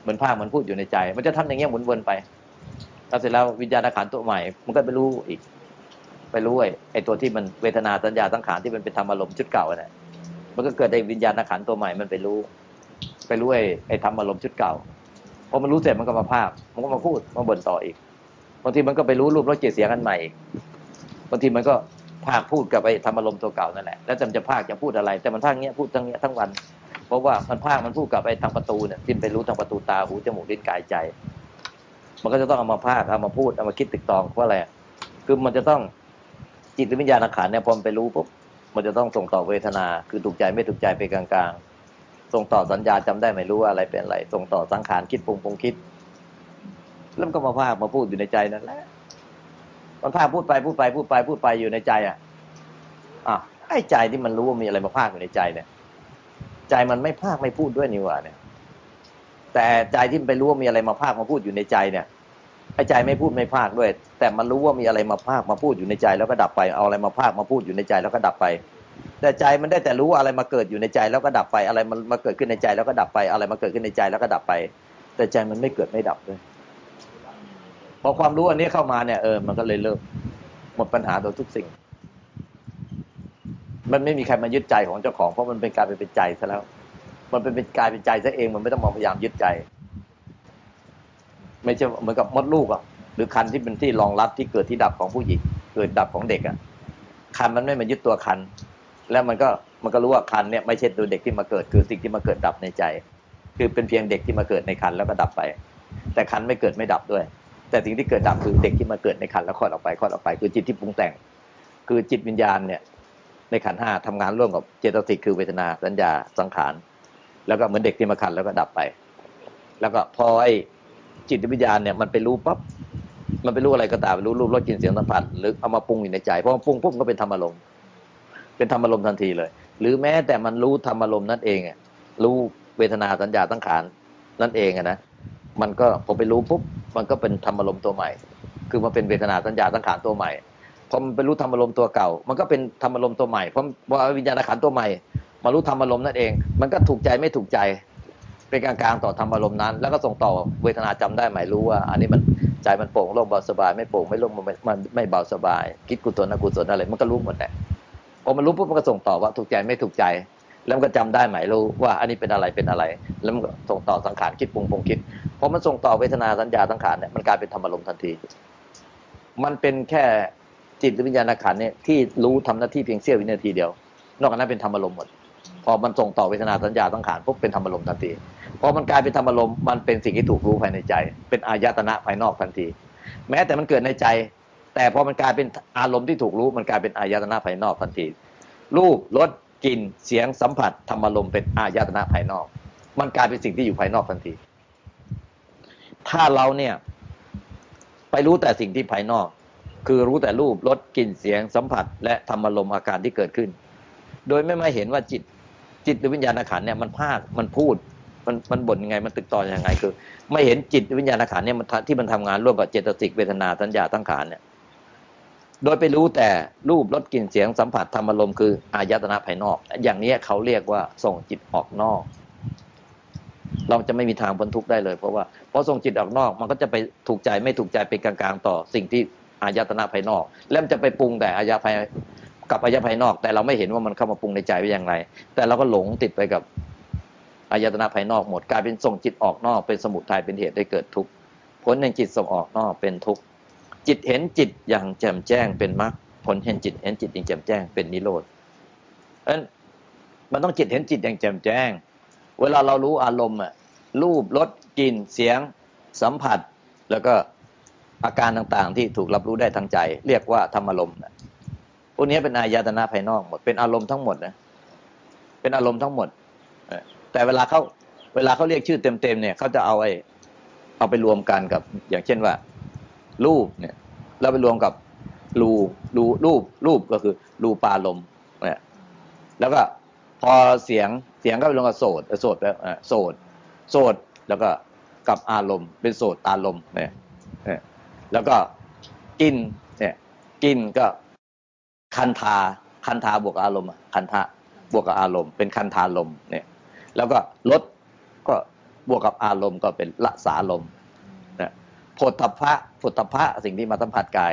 Speaker 2: เหมือนภาคมือนพูดอยู่ในใจ มันจะทำอย่างเงี้ยหมุนวนไปแล้วเสร็จแล้ววิญญาณขันตัวใหม่ มันก็ไปรู้อีก ไปรู้ไอ้ตัวที่มันเวทนาสัญญาสังขารที่มันเป็นธรรมอารมณ์ชุดเก่าเนี่ยมันก็เกิดในวิญญาณขันตัวใหม่มันไปรู้ ไปรู้ไอ้ธรรมอารมณ์ชุดเก่าพอมันรู้เสร็จมันก็มาภาคมันก็มาพูดมาบ่นต่ออีกบางทีมันก็ไปรู้รูปรสเกลียเสียงกันใหม่บางทีมันก็ภาคพูดกับไอ้ธรรมอารมณ์ตัวเก่านั่นแหละแล้วจำจะภาคจะพูดอะไร แต่มันภาคเงี้ยพูดทั้งเงี้ยทั้งวัน เพราะว่ามันภาคมันพูดกับไอ้ทางประตูเนี่ยที่ไปรู้ทางประตูตาหูจมูกลิ้นกายใจ มันก็จะต้องเอามาภาคเอามาพูดเอามาคิดตึกตองเพราะอะไรคือมันจะต้องจิตหรือวิญญาณขันเนี่ยพอมันไปรู้ปุ๊บมันจะต้องส่งต่อเวทนา คือถูกใจไม่ถูกใจไปกลางๆ ส่งต่อสัญญาจำได้ไม่รู้ว่าอะไรเป็นอะไร ส่งต่อสังขารคิดปรุงปรุงคิดแล้วมันก็มาภาคมาพูดอยู่ในใจนั่นแหละมันภาคพูดไปพูดไปพูดไปพูดไปอยู่ในใจอะอะไอ้ใจที่มันรู้ว่ามีอะไรมาภาคอยู่ในใจเนี่ย ใจมันไม่ภาคไม่พูดด้วยนี่หว่าเนี่ย แต่ใจที่ไปรู้ว่ามีอะไรมาภาคมาพูดอยู่ในใจเนี่ยไอ้ใจไม่พูดไม่ภาคด้วย แต่มันรู้ว่ามีอะไรมาภาคมาพูดอยู่ในใจ แล้วก็ดับไปเอาอะไรมาภาคมาพูดอยู่ในใจแล้วก็ดับไป แต่ใจมันได้แต่รู้ว่าอะไรมาเกิดอยู่ในใจแล้วก็ดับไปอะไรมันมาเกิดขึ้นในใจแล้วก็ดับไปอะไรมาเกิดขึ้นในใจแล้วก็ดับไป แต่ใจมันไม่เกิดไม่ดับด้วยพอความรู้อันนี้เข้ามาเนี่ยเออมันก็เลยเริ่มหมดปัญหาตัวทุกสิ่ง มันไม่มีใครมายึดใจของเจ้าของเพราะมันเป็นการเป็นใจซะแล้ว มันเป็นเป็นกายเป็นใจซะเองมันไม่ต้องมาพยายามยึดใจ ไม่ใช่เหมือนกับมดลูกอะหรือคันที่เป็นที่รองรับที่เกิดที่ดับของผู้หญิงเกิดดับของเด็กอะคันมันไม่มายึดตัวคัน แล้วมันก็มันก็รู้ว่าคันเนี่ยไม่ใช่ตัวเด็กที่มาเกิดคือสิ่งที่มาเกิดดับในใจ คือเป็นเพียงเด็กที่มาเกิดในคันแล้วก็ดับไป แต่คันไม่เกิดไม่ดับด้วย แต่สิ่งที่เกิดดับคือเด็กที่มาเกิดในคันแล้วคลอดออกไปคลอดออกไป คือจิตที่ปรุงแต่ง คือจิตวิญญาณเนี่ย ในขันห้าทำงานร่วมกับเจตสิกคือเวทนาสัญญาสังขาร แล้วก็เหมือนเด็กที่มาคันแล้วก็ดับไป แล้วก็พอไอ้จิตวิญญาณเนี่ยมันไปรู้ปั๊บมันไปรู้อะไรก็ตามรู้รูปรสกลิ่นเสียงสัมผัสหรือเอามาปรุงอยู่ในใจพอมาปรุงปุ๊บก็เป็นธรรมอารมณ์เป็นธรรมอารมณ์ทันทีเลย หรือแม้แต่มันรู้ธรรมอารมณ์นั่นเองรู้เวทนาสัญญาตั้งขานนั่นเองนะมันก็พอไปรู้ปุ๊บมันก็เป็นธรรมอารมณ์ตัวใหม่ คือมันเป็นเวทนาสัญญาตั้งขานตัวใหม่ พอมันไปรู้ธรรมอารมณ์ตัวเก่า มันก็เป็นธรรมอารมณ์ตัวใหม่เพราะว่าวิญญาณขันตัวใหม่ มารู้ธรรมอารมณ์นั่นเอง มันก็ถูกใจไม่ถูกใจ เป็นกลางๆต่อธรรมอารมณ์นั้น แล้วก็ส่งต่อเวทนาจำได้หมายรู้ว่า อันนี้มันใจมันโปร่งโล่งเบาสบาย ไม่โปร่งไม่โล่งมันไม่เบาสบาย คิดกุศลอกุศลอะไรมันก็รู้หมดแหละพอมันรู้ปุ๊บมันก็ส่งต่อว่าถูกใจไม่ถูกใจ แล้วมันก็จำได้หมายรู้ว่าอันนี้เป็นอะไรเป็นอะไร แล้วมันก็ส่งต่อสังขารคิดปรุงปรุงคิดพอมันส่งต่อเวทนาสัญญาสังขารเนี่ยมันกลายเป็นธรรมอารมณ์ทันที มันเป็นแค่ จิตวิญญาณขันเนี่ยที่รู้ทำหน้าที่เพียงเสี้ยววินาทีเดียว นอกจากนั้นเป็นธรรมอารมณ์หมด พอมันส่งต่อเวทนาสัญญาสังขารปุ๊บเป็นธรรมอารมณ์ทันทีพอมันกลายเป็นธรรมอารมณ์มันเป็นสิ่งที่ถูกรู้ภายในใจ เป็นอายตนะภายนอกทันที แม้แต่มันเกิดในใจ แต่พอมันกลายเป็นอารมณ์ที่ถูกรู้มันกลายเป็นอายตนะภายนอกทันที รูปรสกลิ่นเสียงสัมผัสธรรมอารมณ์เป็นอายตนะภายนอก มันกลายเป็นสิ่งที่อยู่ภายนอกทันที ถ้าเราเนี่ยไปรู้แต่สิ่งที่ภายนอก คือรู้แต่รูปรสกลิ่นเสียงสัมผัส และธรรมอารมณ์อาการที่เกิดขึ้น โดยไม่มาเห็นว่าจิตจิตหรือวิญญาณขันเนี่ยมันภาคมันพูดมันมันบ่นยังไงมันตึกต่อยังไง คือ ไม่เห็นจิตวิญญาณขันเนี่ยมันที่มันทำงานร่วมกับเจตสิกเวทนาสัญญาตั้งขานเนี่ยโดยไปรู้แต่รูปรสกลิ่นเสียงสัมผัสธรรมอารมณ์คืออายตนะภายนอก อย่างนี้เขาเรียกว่าส่งจิตออกนอก เราจะไม่มีทางพ้นทุกข์ได้เลย เพราะว่าพอส่งจิตออกนอก มันก็จะไปถูกใจไม่ถูกใจเป็นกลางๆ ต่อสิ่งที่ อายตนะภายนอก แล้วมันจะไปปรุงแต่อายะภายกับอายะภายนอก แต่เราไม่เห็นว่ามันเข้ามาปรุงในใจไว้อย่างไร แต่เราก็หลงติดไปกับอายตนะภายนอกหมดกลายเป็นส่งจิตออกนอกเป็นสมุทัยเป็นเหตุได้เกิดทุกข์ผลแห่งจิตส่งออกนอกเป็นทุกข์จิตเห็นจิตอย่างแจ่มแจ้งเป็นมรรคผลเห็นจิตเห็นจิตอย่างแจ่มแจ้งเป็นนิโรธเพราะมันต้องจิตเห็นจิตอย่างแจ่มแจ้ง เวลาเรารู้อารมณ์อะรูปรสกลิ่นเสียง สัมผัสแล้วก็ อาการต่างๆ ที่ถูกรับรู้ได้ทางใจ เรียกว่าธรรมอารมณ์พวกนี้เป็นอายตนะภายนอกหมด เป็นอารมณ์ทั้งหมดนะ เป็นอารมณ์ทั้งหมด แต่เวลาเขาเวลาเขาเรียกชื่อเต็มๆเนี่ยเขาจะเอาไอ้เอาไปรวมกันกับ อย่างเช่นว่า รูปเนี่ยเราไปรวมกับรูรูรูปรูปก็คือ รูปาลมเนี่ยแล้วก็พอเสียงเสียงก็ไปรวมกับโสดโสดแล้วโสดโสดแล้วก็กับอารมณ์ เป็นโสดอารมณ์เนี่ย แล้วก็กินเนี่ยกินก็คันธาคันธาบวกอารมณ์คันธะบวกกับอารมณ์เป็นคันธาลมเนี่ย แล้วก็ลดก็บวกกับอารมณ์ก็เป็นละสาลมนะผลทพะผลทพะสิ่งที่มาสัมผัสกาย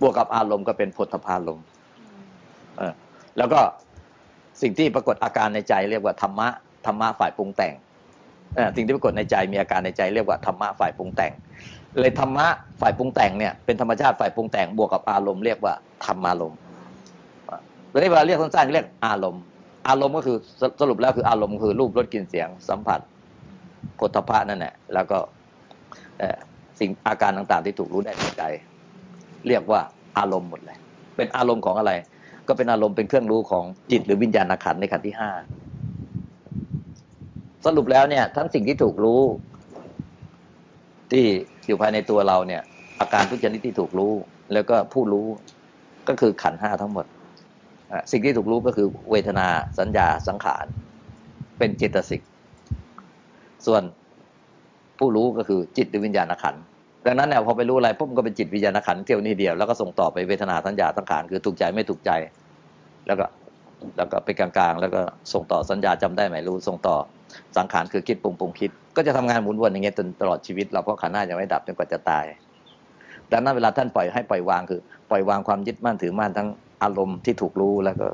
Speaker 2: บวกกับอารมณ์ก็เป็นผลทพาลมแล้วก็สิ่งที่ปรากฏอาการในใจเรียกว่าธรรมะธรรมะฝ่ายปรุงแต่งสิ่งที่ปรากฏในใจมีอาการในใจเรียกว่าธรรมะฝ่ายปรุงแต่ง เลยธรรมะฝ่ายปรุงแต่งเนี่ยเป็นธรรมชาติฝ่ายปรุงแต่งบวกกับอารมณ์เรียกว่าธรรมารมณ์เวลาเรียกสั้นๆเรียกอารมณ์ อารมณ์ก็คือสรุปแล้วคืออารมณ์คือรูปรสกลิ่นเสียงสัมผัสผลทพะนั่นแหละแล้วก็สิ่งอาการต่างๆ ที่ถูกรู้ได้ในใจ เรียกว่าอารมณ์หมดเลย เป็นอารมณ์ของอะไร ก็เป็นอารมณ์เป็นเครื่องรู้ของจิตหรือวิญญาณขันในขันที่ห้าสรุปแล้วเนี่ย ทั้งสิ่งที่ถูกรู้ ที่ อยู่ภายในตัวเราเนี่ย อาการทุกชนิดที่ถูกรู้ แล้วก็ผู้รู้ก็คือขันห้าทั้งหมด สิ่งที่ถูกรู้ก็คือเวทนาสัญญาสังขาร เป็นจิตสิก ส่วนผู้รู้ก็คือจิตหรือวิญญาณขันดังนั้นเนี่ยพอไปรู้อะไรปุ๊บก็เป็นจิตวิญญาณขันเที่ยวนี้เดียวแล้วก็ส่งต่อไปเวทนาสัญญาสังขารคือถูกใจไม่ถูกใจ แล้วก็แล้วก็เป็นกลางๆ แล้วก็ส่งต่อสัญญาจำได้ไหมรู้ส่งต่อสังขารคือคิดปรุงปรุงคิด ก็จะทำงานหมุนวนอย่างเงี้ยจนตลอดชีวิตเราเพราะขันห้าจะไม่ดับจนกว่าจะตายดังนั้นเวลาท่านปล่อยให้ปล่อยวางคือ ปล่อยวางความยึดมั่นถือมั่นทั้งอารมณ์ที่ถูกรู้แล้วก็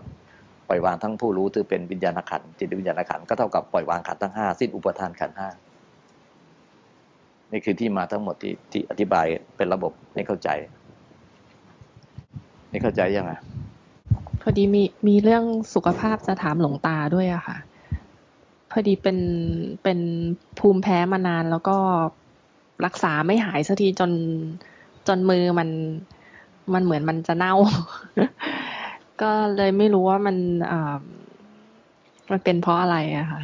Speaker 2: ปล่อยวางทั้งผู้รู้ที่เป็นวิญญาณขันจิตวิญญาณขันก็เท่ากับปล่อยวางขันทั้งห้าสิ้นอุปทานขันห้านี่คือที่มาทั้งหมดที่ที่อธิบายเป็นระบบให้เข้าใจนี่เข้าใจยังไง
Speaker 1: พอดีมีมีเรื่องสุขภาพจะถามหลวงตาด้วยอะค่ะ พอดีเป็นเป็นภูมิแพ้มานานแล้วก็รักษาไม่หายสักทีจนจนมือมันมันเหมือนมันจะเน่า ก็เลยไม่รู้ว่ามันอ่ามันเป็นเพราะอะไรอะค่ะ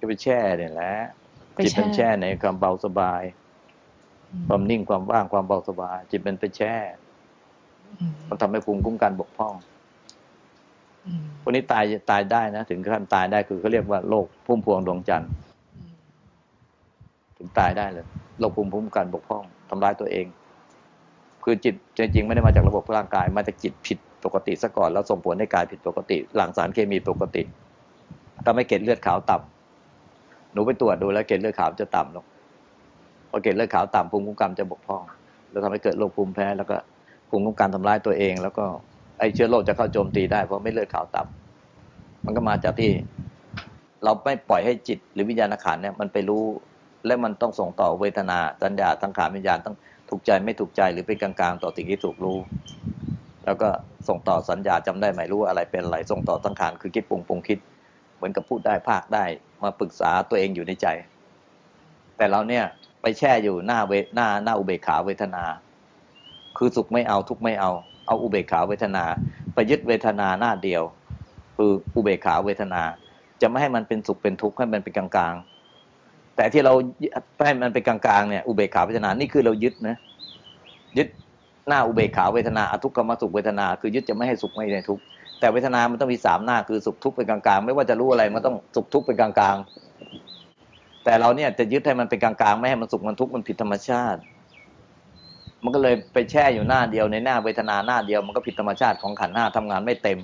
Speaker 2: ก็ไปแช่เนี่ยแหละจิตเป็นแช่ในความเบาสบาย ความนิ่งความว่างความเบาสบาย จิตเป็นไปแช่มันทำให้ภูมิคุ้มกันบกพร่อง คนนี้ตายตายได้นะ ถึงขั้นตายได้คือเขาเรียกว่าโรคพุ่มพวงดวงจันทร์ถึงตายได้เลยโรคภูมิคุ้มกันบกพร่องทำร้ายตัวเอง คือจิตจริงๆไม่ได้มาจากระบบร่างกาย มาจากจิตผิดปกติซะก่อนแล้วส่งผลให้กายผิดปกติ หลั่งสารเคมีปกติทำให้เกล็ดเลือดขาวต่ำหนูไปตรวจดูแล้วเกล็ดเลือดขาวจะต่ำลงพอเกล็ดเลือดขาวต่ำภูมิคุ้มกันจะบกพร่อง แล้วทำให้เกิดโรคภูมิแพ้ แล้วก็ภูมิคุ้มกันทำร้ายตัวเอง แล้วก็ ไอเชื้อโรคจะเข้าโจมตีได้เพราะไม่เลือดขาวต่ำมันก็มาจากที่ เราไม่ปล่อยให้จิตหรือวิญญาณขันเนี่ยมันไปรู้ และมันต้องส่งต่อเวทนาสัญญาทั้งขาวิญญาณต้องถูกใจไม่ถูกใจหรือเป็นกลางๆต่อสิ่งที่ถูกรู้ แล้วก็ส่งต่อสัญญาจำได้ไหมรู้อะไรเป็นอะไรส่งต่อสังขารคือคิดปรุงปรุงคิด เหมือนกับพูดได้ภาคได้มาปรึกษาตัวเองอยู่ในใจ แต่เราเนี่ยไปแช่อยู่หน้าเวหน้าหน้าอุเบกขาเวทนา คือสุขไม่เอาทุกไม่เอา เอาอุเบกขาเวทนาไปยึดเวทนาหน้าเดียว คืออุเบกขาเวทนา จะไม่ให้มันเป็นสุขเป็นทุกข์ให้มันเป็นกลางๆ แต่ที่เราให้มันเป็นกลางๆเนี่ยอุเบกขาเวทนานี่คือเรายึดนะยึดหน้าอุเบกขาเวทนาอทุกขมสุขเวทนา คือยึดจะไม่ให้สุขไม่ให้ทุกข์แต่เวทนา มันต้องมีสามหน้าคือสุขทุกข์เป็นกลางๆ ไม่ว่าจะรู้อะไรมันต้องสุขทุกข์เป็นกลางๆ แต่เราเนี่ยจะยึดให้มันเป็นกลางๆ ไม่ให้มันสุขมันทุกข์มันผิดธรรมชาติ มันก็เลยไปแช่อยู่หน้าเดียวในหน้าเวทนาหน้าเดียวมันก็ผิดธรรมชาติของขันหน้าทำงานไม่เต็ม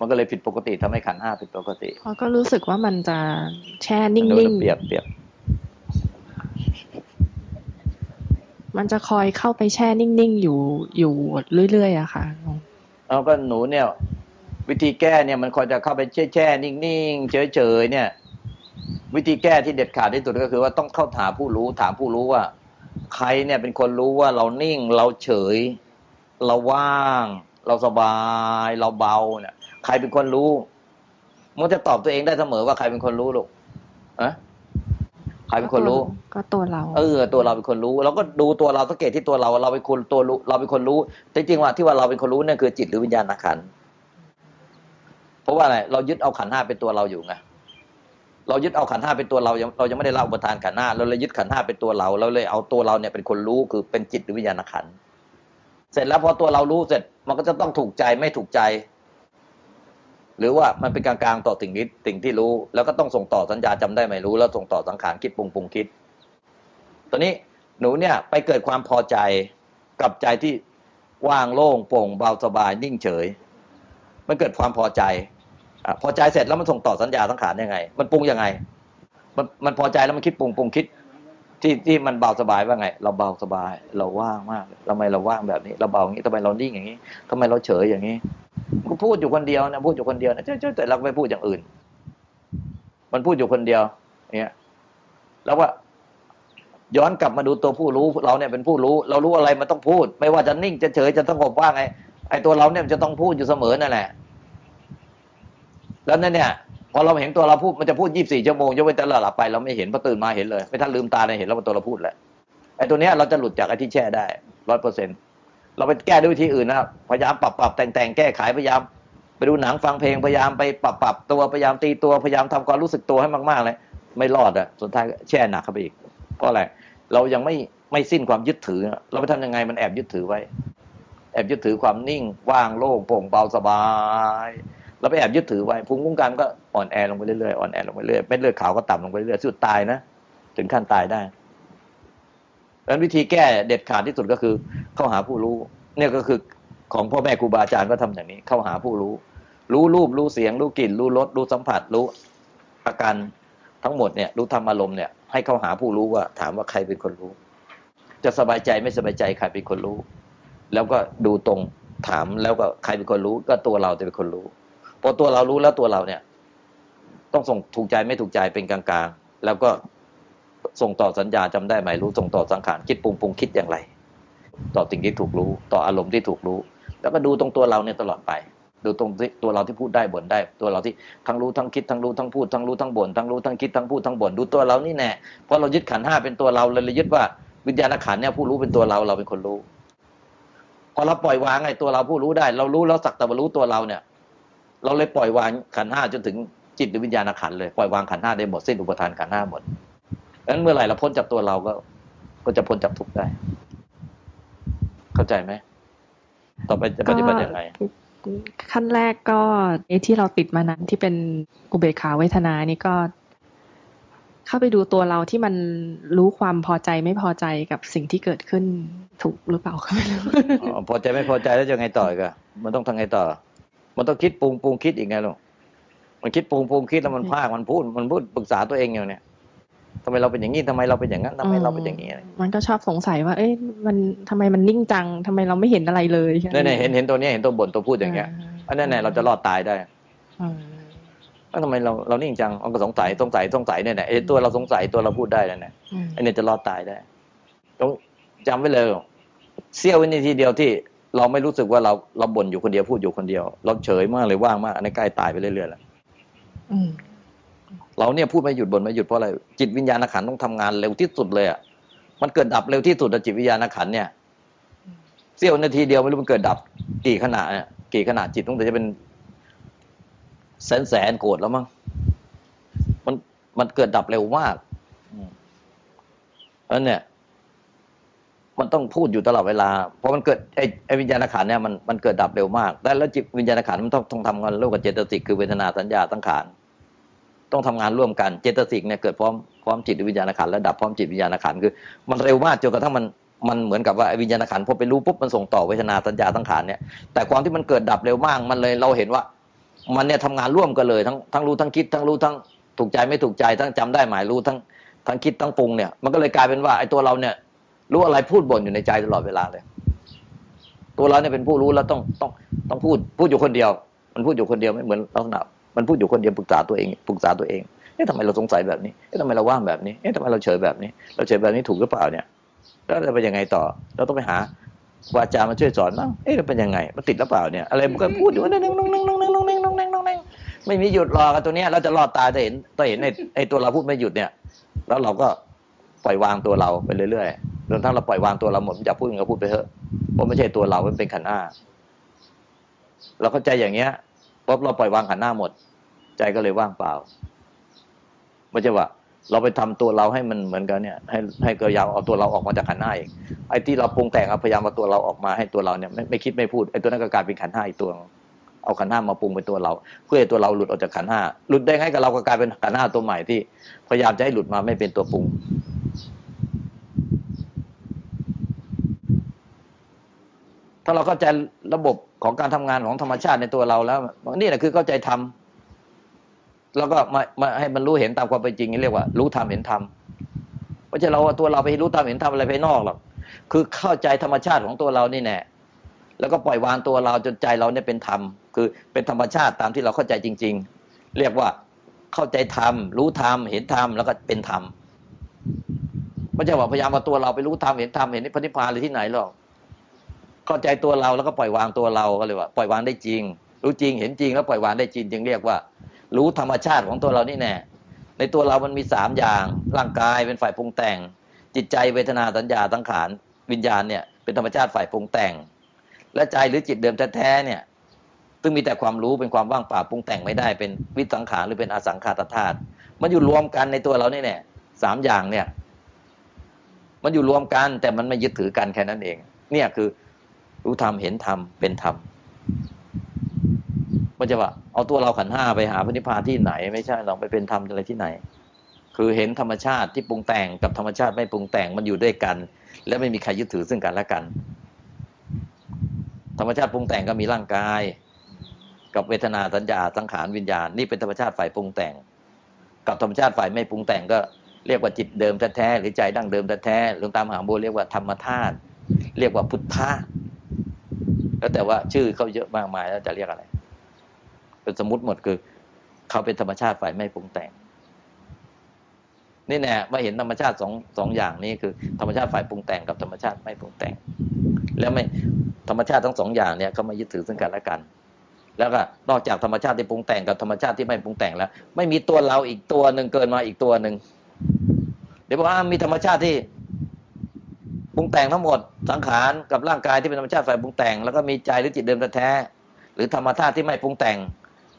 Speaker 2: มันก็เลยผิดปกติทำให้ขันห้าผิดปกติ
Speaker 1: เพราะก็รู้สึกว่ามันจะแช่นิ่งๆ
Speaker 2: เปรียบเปรียบ
Speaker 1: มันจะคอยเข้าไปแช่นิ่งๆอยู่อยู่เรื่อยๆอะค่ะ
Speaker 2: เอาก็หนูเนี่ย วิธีแก้เนี่ยมันคอยจะเข้าไปแช่แช่นิ่งๆเฉยๆเนี่ย วิธีแก้ที่เด็ดขาดที่สุดก็คือว่าต้องเข้าถามผู้รู้ถามผู้รู้ว่า ใครเนี่ยเป็นคนรู้ว่าเรานิ่งเราเฉย เราว่าง เราสบาย เราเบาเนี่ย ใครเป็นคนรู้มันจะตอบตัวเองได้เสมอว่าใครเป็นคนรู้ลูกอะใครเป็นคนรู้
Speaker 1: ก็ตัวเรา
Speaker 2: เออ ตัวเราเป็นคนรู้ เราก็ดูตัวเราสังเกตที่ตัวเรา เราเป็นคนตัวรู้ เราเป็นคนรู้แต่จริงว่าที่ว่าเราเป็นคนรู้นั่นคือจิตหรือวิญญาณขันเพราะว่าอะไร เรายึดเอาขันห้าเป็นตัวเราอยู่ไง เรายึดเอาขันห้าเป็นตัวเราเรายังไม่ได้ละอุปทานขันห้าเราเลยยึดขันห้าเป็นตัวเราเราเลยเอาตัวเราเนี่ยเป็นคนรู้คือเป็นจิตหรือวิญญาณขันเสร็จแล้วพอตัวเรารู้เสร็จมันก็จะต้องถูกใจไม่ถูกใจ หรือว่ามันเป็นกลางๆต่อสิ่งนี้สิ่งที่รู้ แล้วก็ต้องส่งต่อสัญญาจำได้ไม่รู้ แล้วส่งต่อสังขารคิดปรุงปรุงคิด ตอนนี้หนูเนี่ยไปเกิดความพอใจกับใจที่ว่างโล่งโปร่งเบาสบายนิ่งเฉย มันเกิดความพอใจ อพอใจเสร็จแล้วมันส่งต่อสัญญาสังขารยังไง มันปรุงยังไง มันมันพอใจแล้วมันคิดปรุงปรุงคิด ที่ที่มันเบาสบายว่าไง เราเบาสบาย เราว่างมากทำไมเราว่างแบบนี้ เราเบาอย่างนี้ทำไมเรานิ่งอย่างนี้ทำไมเราเฉยอย่างนี้ก็พูดอยู่คนเดียวนะพูดอยู่คนเดียวนะเจ้าแต่เราไม่พูดอย่างอื่น มันพูดอยู่คนเดียว เนี่ยแล้วว่าย้อนกลับมาดูตัวผู้รู้เราเนี่ยเป็นผู้รู้ เรารู้อะไรมันต้องพูด ไม่ว่าจะนิ่งจะเฉยจะต้องบว่าไงไอ้ตัวเราเนี่ยจะต้องพูดอยู่เสมอนั่นแหละ แล้วนั่นเนี่ยพอเราเห็นตัวเราพูดมันจะพูดยี่บสี่ชั่วโมงยกเว้นแต่เราหลับไปเราไม่เห็นพอตื่นมาเห็นเลย ไม่ทันลืมตาเลยเห็นแล้วว่าตัวเราพูดแหละไอ้ตัวเนี้ยเราจะหลุดจากไอ้ที่แช่ได้ร้อยเปอร์เซ็นต์เราไปแก้ด้วยวิธีอื่นนะพยายามปรับปรับแต่งแต่งแก้ไขพยายามไปดูหนังฟังเพลงพยายามไปปรับปรับตัวพยายามตีตัวพยายามทำความรู้สึกตัวให้มากๆเลยไม่รอดอะสุดท้ายแช่หนักเข้าไปอีกเพราะอะไรเรายังไม่ไม่สิ้นความยึดถือ เราไปทำยังไงมันแอบยึดถือไว้ แอบยึดถือความนิ่งว่างโล่งโปร่งเบาสบาย เราไปแอบยึดถือไว้ภูมิคุ้มกันก็อ่อนแอลงไปเรื่อยๆอ่อนแอลงไปเรื่อยเม็ดเลือดขาวก็ต่ำลงไปเรื่อยสุดตายนะถึงขั้นตายได้ดังนั้นวิธีแก้เด็ดขาดที่สุดก็คือเข้าหาผู้รู้ เนี่ยก็คือของพ่อแม่ครูบาอาจารย์ก็ทำอย่างนี้ เข้าหาผู้รู้ รู้รูปรู้เสียง รู้กลิ่น รู้รสรู้สัมผัส รู้อาการทั้งหมดเนี่ยรู้ธรรมอารมณ์เนี่ยให้เข้าหาผู้รู้ว่าถามว่าใครเป็นคนรู้ จะสบายใจไม่สบายใจใครเป็นคนรู้ แล้วก็ดูตรงถามแล้วก็ใครเป็นคนรู้ ก็ตัวเราจะเป็นคนรู้ พอตัวเรารู้แล้วตัวเราเนี่ย ต้องส่งถูกใจไม่ถูกใจเป็นกลางๆ แล้วก็ส่งต่อสัญญาจำได้ไหมรู้ส่งต่อสังขารคิดปรุงปรุงคิดอย่างไร ต่อสิ่งที่ถูกรู้ ต่ออารมณ์ที่ถูกรู้ แล้วก็ดูตรงตัวเราเนี่ยตลอดไป ดูตรงตัวเราที่พูดได้บ่นได้ ตัวเราที่ทั้งรู้ทั้งคิดทั้งรู้ทั้งพูดทั้งรู้ทั้งบ่นทั้งรู้ทั้งคิดทั้งพูดทั้งบ่นดูตัวเรานี่แน่เพราะเรายึดขันห้าเป็นตัวเราเลยเลยยึดว่าวิญญาณขันเนี่ยผู้รู้เป็นตัวเราเราเป็นคนรู้ พอเราปล่อยวางไอ้ตัวเราผู้รู้ได้ เรารู้แล้วสักแต่ว่ารู้ตัวเราเนี่ย เราเลยปล่อยวางขันห้าจนถึงจิตหรือวิญญาณขันเลยปล่อยวางขันห้าได้หมดสิ้นอุปทานขันห้าหมดดังนั้นเมื่อไหร่เราพ้นจากตัวเราก็ ก็จะพ้นจากทุกข์ได้ เข้าใจไหมต่อไปจะปฏิบัติยังไง
Speaker 1: ขั้นแรกก็ไอ้ที่เราติดมานั้นที่เป็นอุเบกขาเวทนานี่ก็ เข้าไปดูตัวเราที่มันรู้ความพอใจไม่พอใจกับสิ่งที่เกิดขึ้นถูกหรือเปล่าก็ไม่รู้
Speaker 2: พอใจไม่พอใจแล้วจะไงต่อกันมันต้องทำไงต่อ มันต้องคิดปรุงปรุงคิดอีกไงลูกมันคิดปรุงปรุงคิดแล้วมันพากมันพูดมันพูดปรึกษาตัวเองอย่างเนี้ยทำไมเราเป็นอย่างนี้ทำไมเราเป็นอย่างนั้นทำไมเราเป็นอย่างนี้
Speaker 1: มันก็ชอบสงสัยว่า เอ้ยมันทำไมมันนิ่งจังทำไมเราไม่เห็นอะไรเลย
Speaker 2: เนี่ยเห็นเห็นตัวนี้เห็นตัวบ่นตัวพูดอย่างเงี้ยอันนั้นเนี่ยเราจะรอดตายได้แล้วทำไมเราเรานิ่งจังมันก็สงสัยสงสัยสงสัยเนี่ยไอ้ตัวเราสงสัยตัวเราพูดได้แล้วเนี่ยอันนี้จะรอดตายได้ ต้องจำไว้เลยเสี้ยววินาทีเดียวที่ เราไม่รู้สึกว่าเราเราบ่นอยู่คนเดียวพูดอยู่คนเดียว เราเฉยมากเลยว่างมากอันนี้ใกล้ตายไปเรื่อยๆแล้วเราเนี่ยพูดไม่หยุดบ่นไม่หยุดเพราะอะไรจิตวิญญาณขันต้องทำงานเร็วที่สุดเลยอะมันเกิดดับเร็วที่สุดจิตวิญญาณขันเนี่ยเสี้ยวนาทีเดียวไม่รู้มันเกิดดับกี่ขนาดเนี่ยกี่ขนาดจิตต้องจะเป็นแสนแสนโกรธแล้วมั้งมันมันเกิดดับเร็วมากอันเนี่ย มันต้องพูดอยู่ตลอดเวลา เพราะมันเกิดไอ้ไอ้วิญญาณขันเนี่ยมันมันเกิดดับเร็วมาก แต่แล้วจิตวิญญาณขันมันต้องต้องทำงานร่วมกับเจตสิกคือเวทนาสัญญาตั้งขานต้องทำงานร่วมกันเจตสิกเนี่ยเกิดพร้อมพร้อมจิตวิญญาณขันและดับพร้อมจิตวิญญาณขันคือ มันเร็วมากจนกระทั่งมันมันเหมือนกับว่าวิญญาณขันพอไปรู้ปุ๊บมันส่งต่อเวทนาสัญญาตั้งขานเนี่ยแต่ความที่มันเกิดดับเร็วมากมันเลยเราเห็นว่า มันเนี่ยทำงานร่วมกันเลยทั้งทั้งรู้ทั้งคิดทั้งรู้ทั้งถูกใจไม่ถูกใจทั้งจำได้หมายรู้ทั้งทั้งคิดทั้งปรุงเนี่ยมันก็เลยกลายเป็นว่าไอ้ตัวเราเนี่ย รู้อะไรพูดบ่นอยู่ในใจตลอดเวลาเลย ตัวเราเนี่ยเป็นผู้รู้แล้วต้องต้องต้องพูดพูดอยู่คนเดียว มันพูดอยู่คนเดียวไม่เหมือนลักษณะมันพูดอยู่คนเดียวปรึกษาตัวเองปรึกษาตัวเองเอ๊ะทำไมเราสงสัยแบบนี้เอ๊ะทำไมเราว่างแบบนี้เอ๊ะทำไมเราเฉยแบบนี้ เราเฉยแบบนี้ถูกหรือเปล่าเนี่ยแล้วจะเป็นยังไงต่อ เราต้องไปหาวาจามาช่วยสอนมั้งเอ๊ะมันเป็นยังไง มันติดหรือเปล่าเนี่ย อะไรมันก็พูดอยู่นั่งนั่งนั่งนั่งนั่งนั่งนั่งนั่งนั่งนั่งนั่งไม่มีหยุดรอกันตัวเนี้ย เราจะรอดตายจะเห็นจะเห็นในไอ้ตัวเราพูดไม่หยุดเนี่ย แล้วเราก็ปล่อยวางตัวเราไปเรื่อยๆ จนทั้งเราปล่อยวางตัวเราหมดจะพูดก็พูดไปเถอะเพราะไม่ใช่ตัวเรามันเป็นขันห้าเราเข้าใจอย่างเงี้ยปุ๊บเราปล่อยวางขันห้าหมด ใจก็เลยว่างเปล่าไม่ใช่ว่าเราไปทำตัวเราให้มันเหมือนกันเนี่ย ให้ให้เกยาวเอาตัวเราออกมาจากขันห้าเองไอ้ที่เราปรุงแต่งพยายามเอาตัวเราออกมาให้ตัวเราเนี่ยไม่ไม่คิดไม่พูดไอ้ตัวนั้นก็กลายเป็นขันห้าอีกตัวเอาขันห้ามาปรุงเป็นตัวเรา เพื่อให้ตัวเราหลุดออกจากขันห้าหลุดได้ไงกับเราก็กลายเป็นขันห้าตัวใหม่ที่พยายามจะให้หลุดมาไม่เป็นตัวปรุง ถ้าเราเข้าใจระบบของการทำงานของธรรมชาติในตัวเราแล้วนี่แหละคือเข้าใจทำแล้วก็มามาให้มันรู้เห็นตามความเป็นจริงนี่เรียกว่า รู้ธรรมเห็นธรรมไม่ใช่เราตัวเราไปรู้ธรรมเห็นธรรมอะไรภายนอกหรอกคือเข้าใจธรรมชาติของตัวเรานี่แน่แล้วก็ปล่อยวางตัวเราจนใจเราเนี่ยเป็นธรรม คือเป็นธรรมชาติตามที่เราเข้าใจจริง ๆ เรียกว่าเข้าใจธรรมรู้ธรรมเห็นธรรมแล้วก็เป็นธรรมไม่ใช่ว่าพยายามมาตัวเราไปรู้ธรรมเห็นธรรมเห็นพระนิพพานอะไรที่ไหนหรอก เข้าใจตัวเราแล้วก็ปล่อยวางตัวเราก็เลยว่าปล่อยวางได้จริง รู้จริงเห็นจริงแล้วปล่อยวางได้จริงจึงเรียกว่า รู้ธรรมชาติของตัวเรานี่แน่ในตัวเรามันมีสามอย่าง ร่างกายเป็นฝ่ายปรุงแต่ง จิตใจเวทนาสัญญาสังขารวิญญาณเนี่ยเป็นธรรมชาติฝ่ายปรุงแต่ง และใจหรือจิตเดิมแท้ๆเนี่ยซึ่งมีแต่ความรู้เป็นความว่างเปล่าปรุงแต่งไม่ได้เป็นวิสังขารหรือเป็นอสังขารธาตุมันอยู่รวมกันในตัวเรานี่แน่สามอย่างเนี่ย มันอยู่รวมกันแต่มันไม่ยึดถือกันแค่นั้นเอง เนี่ยคือ รู้ธรรมเห็นธรรมเป็นธรรมมันจะว่าเอาตัวเราขันห้าไปหาพระนิพพานที่ไหน ไม่ใช่ลองไปเป็นธรรมอะไรที่ไหน คือเห็นธรรมชาติที่ปรุงแต่งกับธรรมชาติไม่ปรุงแต่งมันอยู่ด้วยกัน และไม่มีใครยึดถือซึ่งกันและกัน ธรรมชาติปรุงแต่งก็มีร่างกาย กับเวทนาสัญญาสังขารวิญญาณนี่เป็นธรรมชาติฝ่ายปรุงแต่ง กับธรรมชาติฝ่ายไม่ปรุงแต่งก็เรียกว่าจิตเดิมแท้ๆหรือใจดั้งเดิมแท้ๆหลวงตามหาบัวเรียกว่าธรรมธาตุเรียกว่าพุทธะ แล้วแต่ว่าชื่อเขาเยอะมากมายแล้วจะเรียกอะไร เป็นสมมติหมดคือเขาเป็นธรรมชาติฝ่ายไม่ปรุงแต่ง นี่แน่มาเห็นธรรมชาติสองสองอย่างนี้คือ ธรรมชาติฝ่ายปรุงแต่งกับธรรมชาติไม่ปรุงแต่ง แล้วไม่ธรรมชาติทั้งสองอย่างเนี่ยเขามายึดถือซึ่งกันและกัน แล้วก็นอกจากธรรมชาติที่ปรุงแต่งกับธรรมชาติที่ไม่ปรุงแต่งแล้ว ไม่มีตัวเราอีกตัวหนึ่งเกินมาอีกตัวหนึ่งเดี๋ยวบอกว่ามีธรรมชาติที่ ปรุงแต่งทั้งหมดสังขารกับร่างกายที่เป็นธรรมชาติฝ่ายปรุงแต่งแล้วก็มีใจหรือจิตเดิมแท้หรือธรรมชาติที่ไม่ปรุงแต่ง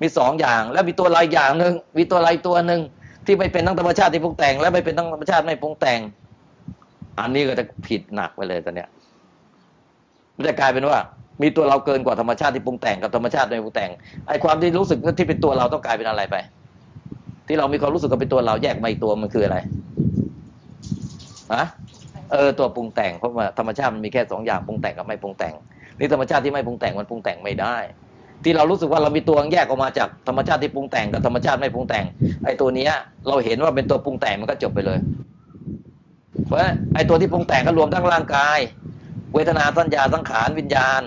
Speaker 2: มีสองอย่าง แล้วมีตัวอะไรอย่างหนึ่งมีตัวอะไรตัวหนึ่งที่ไม่เป็นทั้งธรรมชาติที่ปรุงแต่ง และไม่เป็นทั้งธรรมชาติไม่ปรุงแต่ง อันนี้ก็จะผิดหนักไปเลยตอนเนี้ยมันจะกลายเป็นว่า มีตัวเราเกินกว่าธรรมชาติที่ปรุงแต่งกับธรรมชาติไม่ปรุงแต่งไอ้ความที่รู้สึกที่เป็นตัวเราต้องกลายเป็นอะไรไป ที่เรามีความรู้สึกว่าเป็นตัวเราแยกมาอีกตัวมันคืออะไรอะ เออตัวปรุงแต่งเพราะว่าธรรมชาติมันมีแค่สองอย่างปรุงแต่งกับไม่ปรุงแต่งนี่ธรรมชาติที่ไม่ปรุงแต่งมันปรุงแต่งไม่ได้ ที่เรารู้สึกว่าเรามีตัวแยกออกมาจากธรรมชาติที่ปรุงแต่งกับธรรมชาติไม่ปรุงแต่งไอ้ตัวเนี้ย เราเห็นว่าเป็นตัวปรุงแต่งมันก็จบไปเลย เพราะไอ้ตัวที่ปรุงแต่งก็รวมทั้งร่างกาย เวทนาสัญญาสังขารวิญญาณ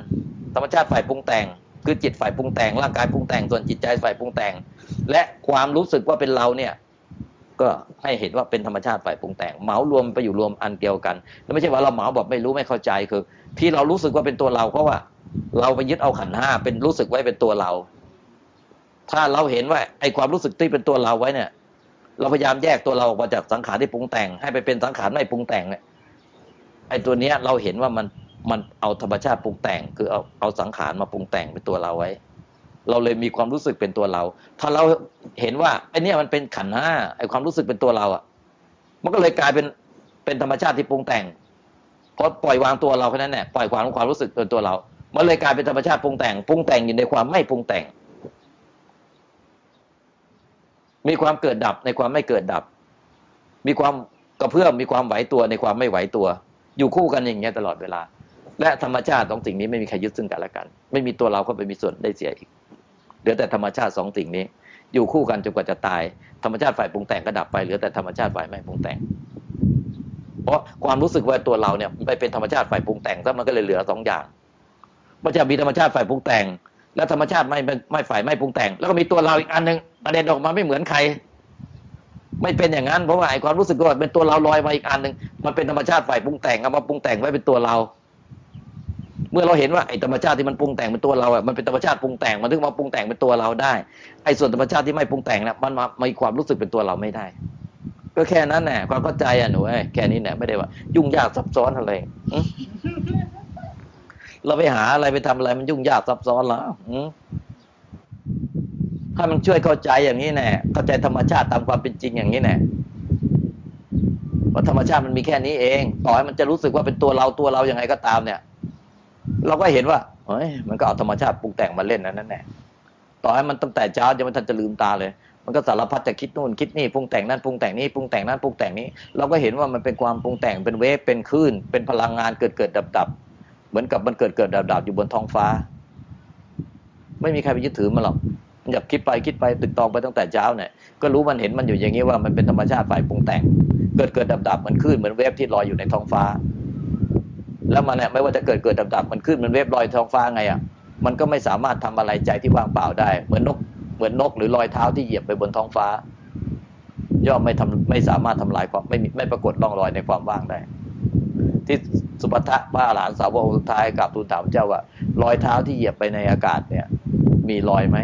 Speaker 2: ธรรมชาติฝ่ายปรุงแต่ง คือจิตฝ่ายปรุงแต่งร่างกายปรุงแต่งส่วนจิตใจฝ่ายปรุงแต่ง และความรู้สึกว่าเป็นเราเนี่ย ก็ให้เห็นว่าเป็นธรรมชาติฝ่ายปรุงแต่งเหมารวมไปอยู่รวมอันเดียวกัน แล้วไม่ใช่ว่าเราเหมาแบบไม่รู้ไม่เข้าใจคือ ที่เรารู้สึกว่าเป็นตัวเราเพราะว่า เราไปยึดเอาขันห้าเป็นรู้สึกไว้เป็นตัวเรา ถ้าเราเห็นว่าไอความรู้สึกที่เป็นตัวเราไว้เนี่ย เราพยายามแยกตัวเราออกมาจากสังขารที่ปรุงแต่ง ให้ไปเป็นสังขารไม่ปรุงแต่งเนี่ยไอตัวเนี้ยเราเห็นว่ามันมันเอาธรรมชาติปรุงแต่ง คือเอาเอาสังขารมาปรุงแต่งเป็นตัวเราไว้ เราเลยมีความรู้สึกเป็นตัวเรา ถ้าเราเห็นว่าไอ้นี่มันเป็นขันห้าไอ้ความรู้สึกเป็นตัวเราอะ มันก็เลยกลายเป็นเป็นธรรมชาติที่ปรุงแต่งพอปล่อยวางตัวเราแค่นั้นแหละปล่อยความความรู้สึกเป็นตัวเรา มันเลยกลายเป็นธรรมชาติปรุงแต่งปรุงแต่งอยู่ในความไม่ปรุงแต่ง มีความเกิดดับในความไม่เกิดดับ มีความกระเพื่อมมีความไหวตัวในความไม่ไหวตัว อยู่คู่กันอย่างเงี้ยตลอดเวลา และธรรมชาติสองสิ่งนี้ไม่มีใครยึดซึ่งกันและกัน ไม่มีตัวเราเข้าไปมีส่วนได้เสียอีก เหลือแต่ธรรมชาติสองสิ่งนี้ อยู่คู่กันจนกว่าจะตาย ธรรมชาติฝ่ายปรุงแต่งก็ดับไปเหลือแต่ธรรมชาติฝ่ายไม่ปรุงแต่ง เพราะความรู้สึกว่าตัวเราเนี่ยไปเป็นธรรมชาติฝ่ายปรุงแต่งซะมันก็เลยเหลือสองอย่างมันจะมีธรรมชาติฝ่ายปรุงแต่ง แล้วธรรมชาติไม่ไม่ฝ่ายไม่ปรุงแต่ง แล้วก็มีตัวเราอีกอันหนึ่งประเด็นออกมาไม่เหมือนใคร ไม่เป็นอย่างนั้นเพราะว่าไอ้ความรู้สึกว่าเป็นตัวเราลอยมาอีกอันหนึ่งมันเป็นธรรมชาติฝ่ายปรุงแต่งเอามาปรุงแต่งไว้เป็นตัวเรา เมื่อเราเห็นว่าไอ้ธรรมชาติที่มันปรุงแต่งเป็นตัวเราอะมันเป็นธรรมชาติปรุงแต่งมันถึงมาปรุงแต่งเป็นตัวเราได้ไอ้ส่วนธรรมชาติที่ไม่ปรุงแต่งนี่ยมันมามีความรู้สึกเป็นตัวเราไม่ได้ ก็แค่นั้นแหละความเข้าใจอะหนูแค่นี้แหละไม่ได้ว่า ยุ่งยากซับซ้อนอะไรเราไปหาอะไรไปทำอะไรมันยุ่งยากซับซ้อนแล้วถ้ามันช่วยเข้าใจอย่างนี้แน่เข้าใจธรรมชาติตามความเป็นจริงอย่างนี้แน่ว่าธรรมชาติมันมีแค่นี้เอง ต่อให้มันจะรู้สึกว่าเป็นตัวเราตัวเราอย่างไรก็ตามเนี่ย เราก็เห็นว่าเฮ้ยมันก็เอาธรรมชาติปรุงแต่งมาเล่นนั่นแหละต่อให้มันตั้งแต่เช้าจะไม่ทันจะลืมตาเลย มันก็สารพัดจะคิดนู่นคิดนี่ปรุงแต่งนั่นปรุงแต่งนี่ปรุงแต่งนั่นปรุงแต่งนี้ เราก็เห็นว่ามันเป็นความปรุงแต่งเป็นเวฟเป็นคลื่น เป็นพลังงานเกิดเกิดดับดับเหมือนกับมันเกิดเกิดดับดับอยู่บนท้องฟ้า ไม่มีใครไปยึดถือมันหรอกอยากคิดไปคิดไปตึกตองไปตั้งแต่เช้าเนี่ยก็รู้มันเห็นมันอยู่อย่างนี้ว่ามันเป็นธรรมชาติฝ่ายปรุงแต่ง เกิดเกิดดับดับมันขึ้นเหมือนเวฟที่ลอยอยู่ในท้องฟ้า แล้วมันเนี่ยไม่ว่าจะเกิดเกิดดับดับมันขึ้นมันเวฟลอยท้องฟ้าไงอะมันก็ไม่สามารถทำอะไรใจที่ว่างเปล่าได้ เหมือนนกเหมือนนกหรือรอยเท้าที่เหยียบไปบนท้องฟ้า ย่อมไม่ทำไม่สามารถทำลายความไม่ไม่ปรากฏร่องรอยในความว่างได้ ที่สุภัทะพระอรหลานสาวกสุดท้ายกับทูลถามเจ้าว่ารอยเท้าที่เหยียบไปในอากาศเนี่ย มีรอยไหม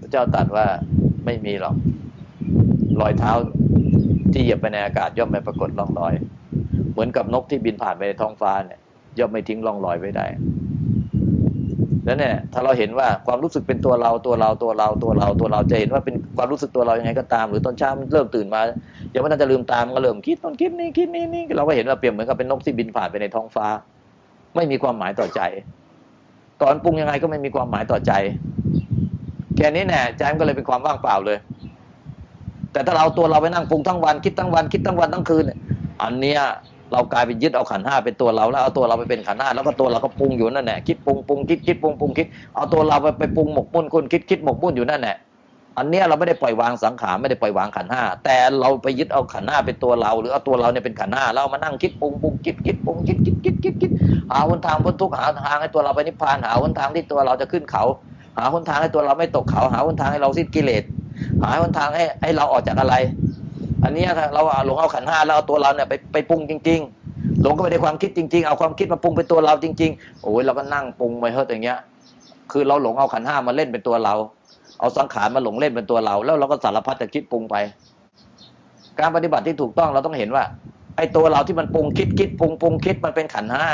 Speaker 2: พระเจ้าตรัสว่าไม่มีหรอกรอยเท้าที่เหยียบไปในอากาศย่อมไม่ปรากฏร่องรอย มือนกับนกที่บินผ่านไปในท้องฟ้าเนี่ยย่อมไม่ทิ้งร่องรอยไว้ได้แล้วเนี่ยถ้าเราเห็นว่าความรู้สึกเป็นตัวเราตัวเราตัวเราตัวเราตัวเราจะเห็นว่าเป็นความรู้สึกตัวเรายังไงก็ตาม หรือตอนเช้ามันเริ่มตื่นมายังไม่ทันจะลืมตามก็เริ่มคิดตอนคิดนี่คิดนี่นี่เราก็เห็นว่าเปรียบเหมือนกับเป็นนกที่บินผ่านไปในท้องฟ้า ไม่มีความหมายต่อใจ ตอนปรุงยังไงก็ไม่มีความหมายต่อใจ แค่นี้แน่ใจมันก็เลยเป็นความว่างเปล่าเลย แต่ถ้าเราตัวเราไปนั่งปรุงทั้งวันคิดทั้งวันคิดทั้งวันทั้งคืนอันเนี้ย เรากลายเป็นยึดเอาขันห้าเป็นตัวเราแล้วเอาตัวเราไปเป็นขันห้าแล้วก็ตัวเราก็ปรุงอยู่นั่นแหละคิดปรุงปรุงคิดคิดปรุงปรุงคิดเอาตัวเราไปไปปรุงหมกมุ่นคุณคิดคิดหมกมุ่นอยู่นั่นแหละอันเนี้ยเราไม่ได้ปล่อยวางสังขารไม่ได้ปล่อยวางขันห้าแต่เราไปยึดเอาขันห้าเป็นตัวเรา หรือเอาตัวเราเนี่ยเป็นขันห้าเรามานั่งคิดปรุงปรุงคิดคิดปรุงคิดคิดคิดคิดคิดหาหนทางพ้นทุกข์หาทางให้ตัวเราไปนิพพานหาหนทางที่ตัวเราจะขึ้นเขา หาหนทางให้ตัวเราไม่ตกเขา หาหนทางให้เราสิ้นกิเลสหาหนทางให้ให้เราออกจากอะไร อันนี้เราหลงเอาขันห้าแล้วเอาตัวเราเนี่ยไปไปปรุงจริง ๆ หลงก็ไม่ได้ความคิดจริง ๆ เอาความคิดมาปรุงเป็นตัวเราจริง ๆ โอ้ยเราก็นั่งปรุงไปเฮ้ยอย่างเงี้ย คือเราหลงเอาขันห้ามาเล่นเป็นตัวเรา เอาสังขารมาหลงเล่นเป็นตัวเรา แล้วเราก็สารพัดจะคิดปรุงไป การปฏิบัติที่ถูกต้องเราต้องเห็นว่าไอ้ตัวเราที่มันปรุงคิดคิดปรุงปรุงคิดมันเป็นขันห้า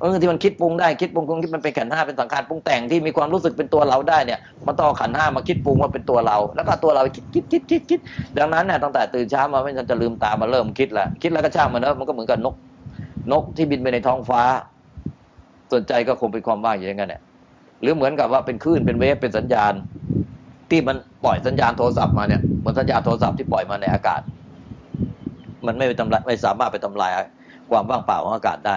Speaker 2: เออที่มันคิดปรุงได้คิดปรุงปรุงคิดมันเป็นขันห้าเป็นสังขารปรุงแต่งที่มีความรู้สึกเป็นตัวเราได้เนี่ยมันต้องขันห้ามาคิดปรุงว่าเป็นตัวเรา แล้วก็ตัวเราคิดคิดคิดคิดคิดดังนั้นเนี่ยตั้งแต่ตื่นเช้ามาไม่ฉันจะลืมตามาเริ่มคิดล้วคิดแล้วก็ช่างมันนะมันก็เหมือนกับนก นกที่บินไปในท้องฟ้าสนใจก็คงเป็นความว่างอย่างนั้นเนี่ยหรือเหมือนกับว่าเป็นคลื่นเป็นเวฟเป็นสัญญาณ ที่มันปล่อยสัญญาณโทรศัพท์มาเนี่ยเหมือนสัญญาณโทรศัพท์ที่ปล่อยมาในอากาศ มันไม่ไปทำลายไม่สามารถไปทำลายความว่างเปล่าของอากาศได้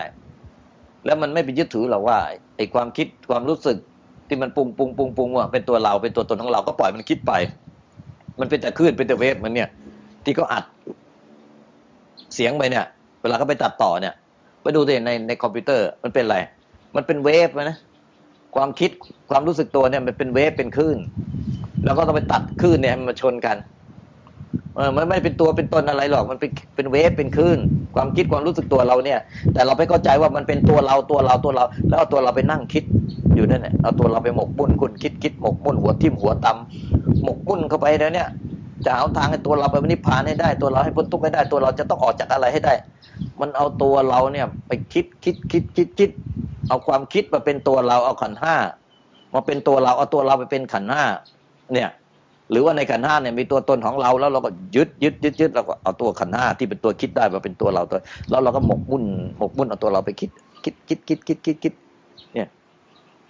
Speaker 2: แล้วมันไม่ไปยึดถือหรอกว่าไอ้ความคิดความรู้สึกที่มันปรุงปรุงปรุงปรุงว่าเป็นตัวเราเป็นตัวตนของเราก็ปล่อยมันคิดไป มันเป็นแต่คลื่นเป็นแต่เวฟมันเนี่ย ที่เขาอัดเสียงไปเนี่ย เวลาเขาไปตัดต่อเนี่ยไปดูในในในคอมพิวเตอร์มันเป็นอะไร มันเป็นเวฟนะความคิดความรู้สึกตัวเนี่ยมันเป็นเวฟเป็นคลื่น แล้วก็ต้องไปตัดคลื่นเนี่ยมันมาชนกัน เออมันไม่เป็นตัวเป็นตนอะไรหรอก มันเป็นเป็นเวฟเป็นคลื่นความคิดความรู้สึกตัวเราเนี่ย แต่เราไปเข้าใจว่ามันเป็นตัวเราตัวเราตัวเรา แล้วเอาตัวเราไปนั่งคิดอยู่นั่นแหละเอาตัวเราไปหมกมุ่นคุณคิดคิดหมกมุ่นหัวทิ่มหัวตำหมกมุ่นเข้าไปแล้วเนี่ยจะเอาทางให้ตัวเราไปนิพพานให้ได้ ตัวเราให้พ้นทุกข์ให้ได้ตัวเราจะต้องออกจากอะไรให้ได้ มันเอาตัวเราเนี่ยไปคิดคิดคิดคิดคิด เอาความคิดมาเป็นตัวเราเอาขันห้ามาเป็นตัวเราเอาตัวเราไปเป็นขันห้าเนี่ย หรือว่าในขันห้าเนี่ยมีตัวตนของเราแล้วเราก็ยึดยึดยึดยึดเราก็เอาตัวขันห้าที่เป็นตัวคิดได้มาเป็นตัวเราตัวแล้วเราก็หมกมุ่นหมกมุ่นเอาตัวเราไปคิด คิดคิดคิดคิดคิดคิดเนี่ย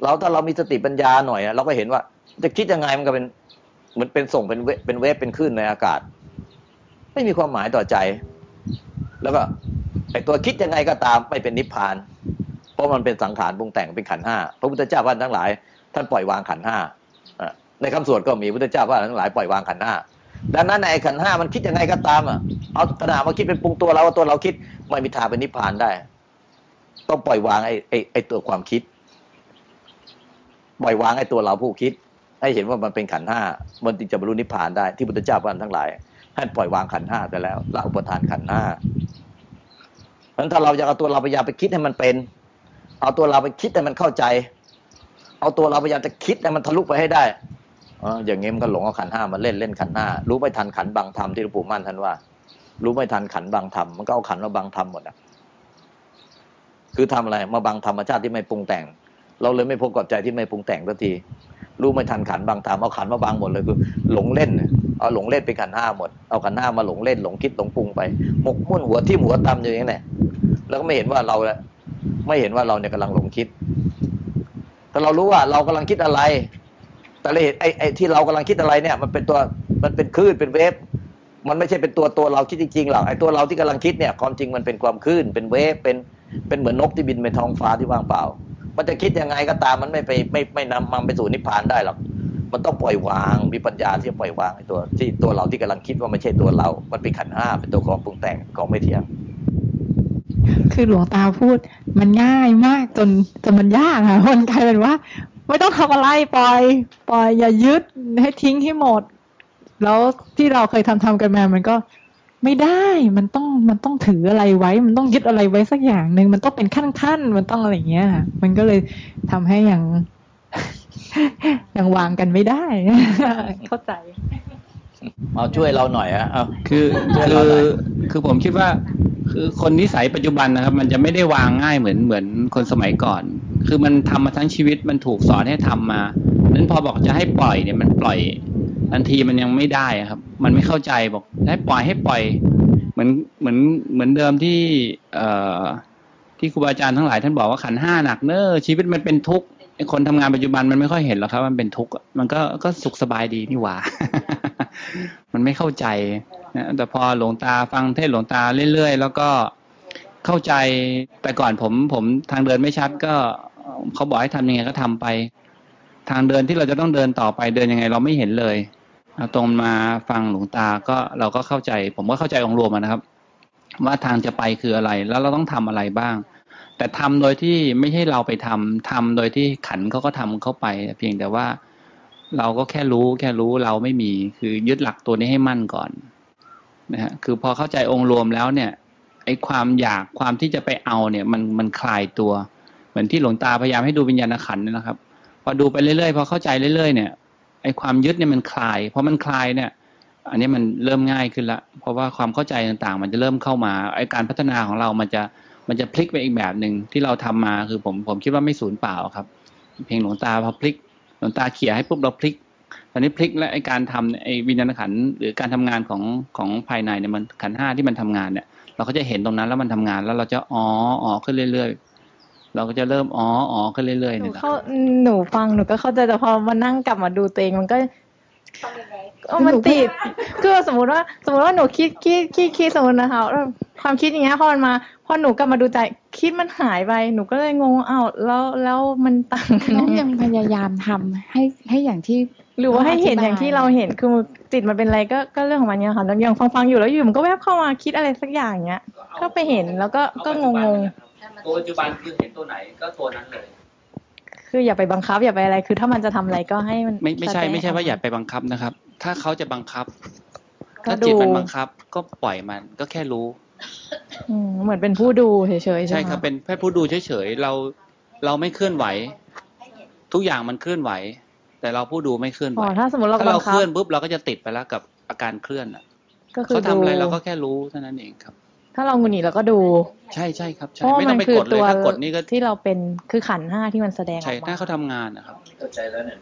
Speaker 2: เราถ้าเรามีสติปัญญาหน่อยเราก็เห็นว่า จะคิดยังไงมันก็เป็นเหมือนเป็นส่งเป็นเวเป็นเวฟเป็นคลื่นในอากาศ ไม่มีความหมายต่อใจ แล้วก็ไอตัวคิดยังไงก็ตามไม่เป็นนิพพาน เพราะมันเป็นสังขารปรุงแต่งเป็นขันห้าพระพุทธเจ้าว่าทั้งหลาย ท่านปล่อยวางขันห้า ในคำสวดก็มีพุทธเจ้าว่าทั้งหลายปล่อยวางขันห้าดังนั้นในขันห้ามันคิดยังไงก็ตามอะเอาขนาดมาคิดเป็นปรุงตัวเราว่าตัวเราคิดไม่มีทางเป็นนิพพานได้ ต้องปล่อยวางไอ้ไอ้ไอ้ตัวความคิด ปล่อยวางไอ้ตัวเราผู้คิด ให้เห็นว่ามันเป็นขันห้ามันจึงจะบรรลุนิพพานได้ที่พุทธเจ้าพันทั้งหลายให้ปล่อยวางขันห้าไปแล้วละอุปทานขันห้าเพราะถ้าเราอยากเอาตัวเราพยายามไปคิดให้มันเป็น เอาตัวเราไปคิดให้มันเข้าใจ เอาตัวเราพยายามจะคิดให้มันทะลุไปให้ได้ อย่างงี้มันก็หลงเอาขันห้ามาเล่นเล่นขันห้ารู้ไม่ทันขันบางธรรมที่หลวงปู่มั่นท่านว่า รู้ไม่ทันขันบางธรรมมันก็เอาขันมาบางธรรมหมดอะคือทำอะไรมาบังธรรมชาติที่ไม่ปรุงแต่ง เราเลยไม่พบกับใจที่ไม่ปรุงแต่งสักทีรู้ไม่ทันขันบางธรรมเอาขันมาบางหมดเลยคือ หลงเล่นเอาหลงเล่นเป็นขันห้าหมดเอาขันห้ามาหลงเล่นหลงคิดหลงปรุงไปหมกมุ่นหัวที่หัวตำอย่างนี้แหละแล้วก็ไม่เห็นว่าเราไม่เห็นว่าเราเนี่ยกำลังหลงคิด แต่เรารู้ว่าเรากำลังคิดอะไร แต่เราเห็นไอ้ไอ้ที่เรากำลังคิดอะไรเนี่ย มันเป็นตัวมันเป็นคลื่นเป็นเวฟมันไม่ใช่เป็นตัวตัวเราคิดจริงๆหรอกไอ้ตัวเราที่กำลังคิดเนี่ยความจริงมันเป็นความคลื่นเป็นเวฟเป็นเป็นเหมือนนกที่บินไปท้องฟ้าที่ว่างเปล่า มันจะคิดยังไงก็ตามมันไม่ไปไม่ไม่นำมันไปสู่นิพพานได้หรอกมันต้องปล่อยวางมีปัญญาที่จะปล่อยวางไอ้ตัวที่ตัวเราที่กำลังคิดว่าไม่ใช่ตัวเรา มันเป็นขันห้าเป็นตัวของปรุงแต่งของไม่เที่ยง
Speaker 4: คือหลวงตาพูดมันง่ายมากจนจนมันยากค่ะมันกลายเป็นว่า ไม่ต้องทำอะไรปล่อยปล่อยอย่ายึดให้ทิ้งให้หมด แล้วที่เราเคยทำทำกันมามันก็ไม่ได้มันต้องมันต้องถืออะไรไว้ มันต้องยึดอะไรไว้สักอย่างหนึ่งมันต้องเป็นขั้นขั้นมันต้องอะไรเงี้ย มันก็เลยทำให้อย่างยังวางกันไม่ได้ เข้าใจ
Speaker 2: เอาช่วยเราหน่อยอะเอา
Speaker 3: คือคือคือผมคิดว่า คือคนนิสัยปัจจุบันนะครับ มันจะไม่ได้วางง่ายเหมือนเหมือนคนสมัยก่อน คือมันทำมาทั้งชีวิตมันถูกสอนให้ทำมานั้นพอบอกจะให้ปล่อยเนี่ยมันปล่อยทันทีมันยังไม่ได้ครับ มันไม่เข้าใจบอกให้ปล่อยให้ปล่อย เหมือนเหมือนเหมือนเดิมที่เอ่อที่ครูบาอาจารย์ทั้งหลายท่านบอกว่าขันห้าหนักเนอะชีวิตมันเป็นทุกข์คนทำงานปัจจุบันมันไม่ค่อยเห็นหรอกครับ มันเป็นทุกข์มันก็ก็สุขสบายดีนี่หว่า มันไม่เข้าใจนะแต่พอหลวงตาฟังเทศหลวงตาเรื่อยๆ แล้วก็เข้าใจแต่ก่อนผมผมทางเดินไม่ชัดก็เขาบอกให้ทำยังไงก็ทำไป ทางเดินที่เราจะต้องเดินต่อไปเดินยังไง เราไม่เห็นเลยตรงมาฟังหลวงตาก็เราก็เข้าใจ ผมก็เข้าใจองค์รวมนะครับ ว่าทางจะไปคืออะไร แล้วเราต้องทำอะไรบ้าง แต่ทำโดยที่ไม่ใช่เราไปทำทำโดยที่ขันเขาก็ทำเข้าไป เพียงแต่ว่า เราก็แค่รู้แค่รู้เราไม่มีคือยึดหลักตัวนี้ให้มั่นก่อนนะฮะคือพอเข้าใจองค์รวมแล้วเนี่ยไอ้ความอยากความที่จะไปเอาเนี่ยมันมันคลายตัว เหมือนที่หลวงตาพยายามให้ดูวิญญาณขันนี่นะครับ พอดูไปเรื่อยๆพอเข้าใจเรื่อยๆเนี่ยไอ้ความยึดเนี่ยมันคลายพอมันคลายเนี่ย อันนี้มันเริ่มง่ายขึ้นละเพราะว่าความเข้าใจต่างๆ มันจะเริ่มเข้ามาไอ้การพัฒนาของเรามันจะมันจะพลิกไปอีกแบบหนึ่งที่เราทำมาคือผมผมคิดว่าไม่สูญเปล่าครับ เพียงหลวงตาพอพลิก หลวงตาเขี่ยให้ปุ๊บเราพลิกตอนนี้พลิกและไอการทำไอวิญญาณขันหรือการทำงานของของภายในเนี่ยมันขันห้าที่มันทำงานเนี่ย เราก็จะเห็นตรงนั้นแล้วมันทำงานแล้วเราจะอ๋ออ๋อขึ้นเรื่อยๆ เราก็จะเริ่มอ๋ออ๋อขึ้นเรื่อยๆ
Speaker 5: หนู
Speaker 3: เนี่ย
Speaker 5: เข้าหนูฟังหนูก็เข้าใจแต่พอมานั่งกลับมาดูตัวเองมันก็ เออมันติดคือสมมติว่า สมมติว่าหนูคิดคิดคิดคิดสมมตินะคะเออความคิดอย่างเงี้ยพอมันมาพอหนูกลับมาดูใจคิดมันหายไปหนูก็เลยงงอ้าวแล้วแล้วมันต่างกัน
Speaker 6: น้อง
Speaker 5: ยั
Speaker 6: ยังงพยายามทำให้ให้อย่างที่
Speaker 5: หรือว่าให้เห็นอย่างที่เราเห็นคือจิตมันเป็นอะไรก็ก็เรื่องของมันเนี่ยค่ะแล้วยังฟังฟังอยู่แล้วอยู่มันก็แวบเข้ามาคิดอะไรสักอย่างเงี้ยก็ไปเห็นแล้วก็ก็งงง
Speaker 3: ตัวปัจจุบันคือเห็นตัวไหนก็ตัวนั้นเลย
Speaker 5: ๆ คืออย่าไปบังคับ อย่าไปอะไร คือถ้ามันจะทำอะไรก็ให้มัน
Speaker 3: ไม่ไม่ใช่
Speaker 5: แสดง
Speaker 3: ไม่ใช่ว่า
Speaker 5: ออก
Speaker 3: อย่าไปบังคับนะครับ ถ้าเขาจะบังคับ
Speaker 5: ก็
Speaker 3: ถ้าจิต
Speaker 5: ดู
Speaker 3: มันบังคับ ก็ปล่อยมันก็แค่รู้
Speaker 5: อืมเหมือนเป็นผู้ดูเฉยๆใช่
Speaker 3: ใช่
Speaker 5: ไหม
Speaker 3: ครับ
Speaker 5: คะ
Speaker 3: เป็นแค่ผู้ดูเฉยๆเราเราไม่เคลื่อนไหว ทุกอย่างมันเคลื่อนไหว แต่เราผู้ดูไม่เคลื่อนไหว
Speaker 5: อ๋อถ้าสมมติเรา
Speaker 3: ถ้า
Speaker 5: บั
Speaker 3: เรา
Speaker 5: ง
Speaker 3: เค
Speaker 5: คับ
Speaker 3: ลื่อนปุ๊บเราก็จะติดไปแล้วกับอาการเคลื่อนอะ
Speaker 5: ก็คือ
Speaker 3: เขาทำ
Speaker 5: ดู
Speaker 3: อะไรเราก็แค่รู้เท่านั้นเองครับ
Speaker 5: ถ้าเราหงุดหงิดเราก็ดู
Speaker 3: ใช่ใช่ครับ
Speaker 5: เพ
Speaker 3: ใช่
Speaker 5: ราะว่า
Speaker 3: ไม่ต้
Speaker 5: มั
Speaker 3: อง
Speaker 5: น
Speaker 3: ไป
Speaker 5: คือก
Speaker 3: ดเล
Speaker 5: ตั
Speaker 3: ยวถ้ากดนี่ก็
Speaker 5: ที่เราเป็นคือขันธ์ห้าที่มันแสดงอ
Speaker 3: ใช่
Speaker 5: อก
Speaker 3: ถ้า
Speaker 5: มา
Speaker 3: เขาทำงานนะครับ
Speaker 2: เข้าใจแล้วเนี่ย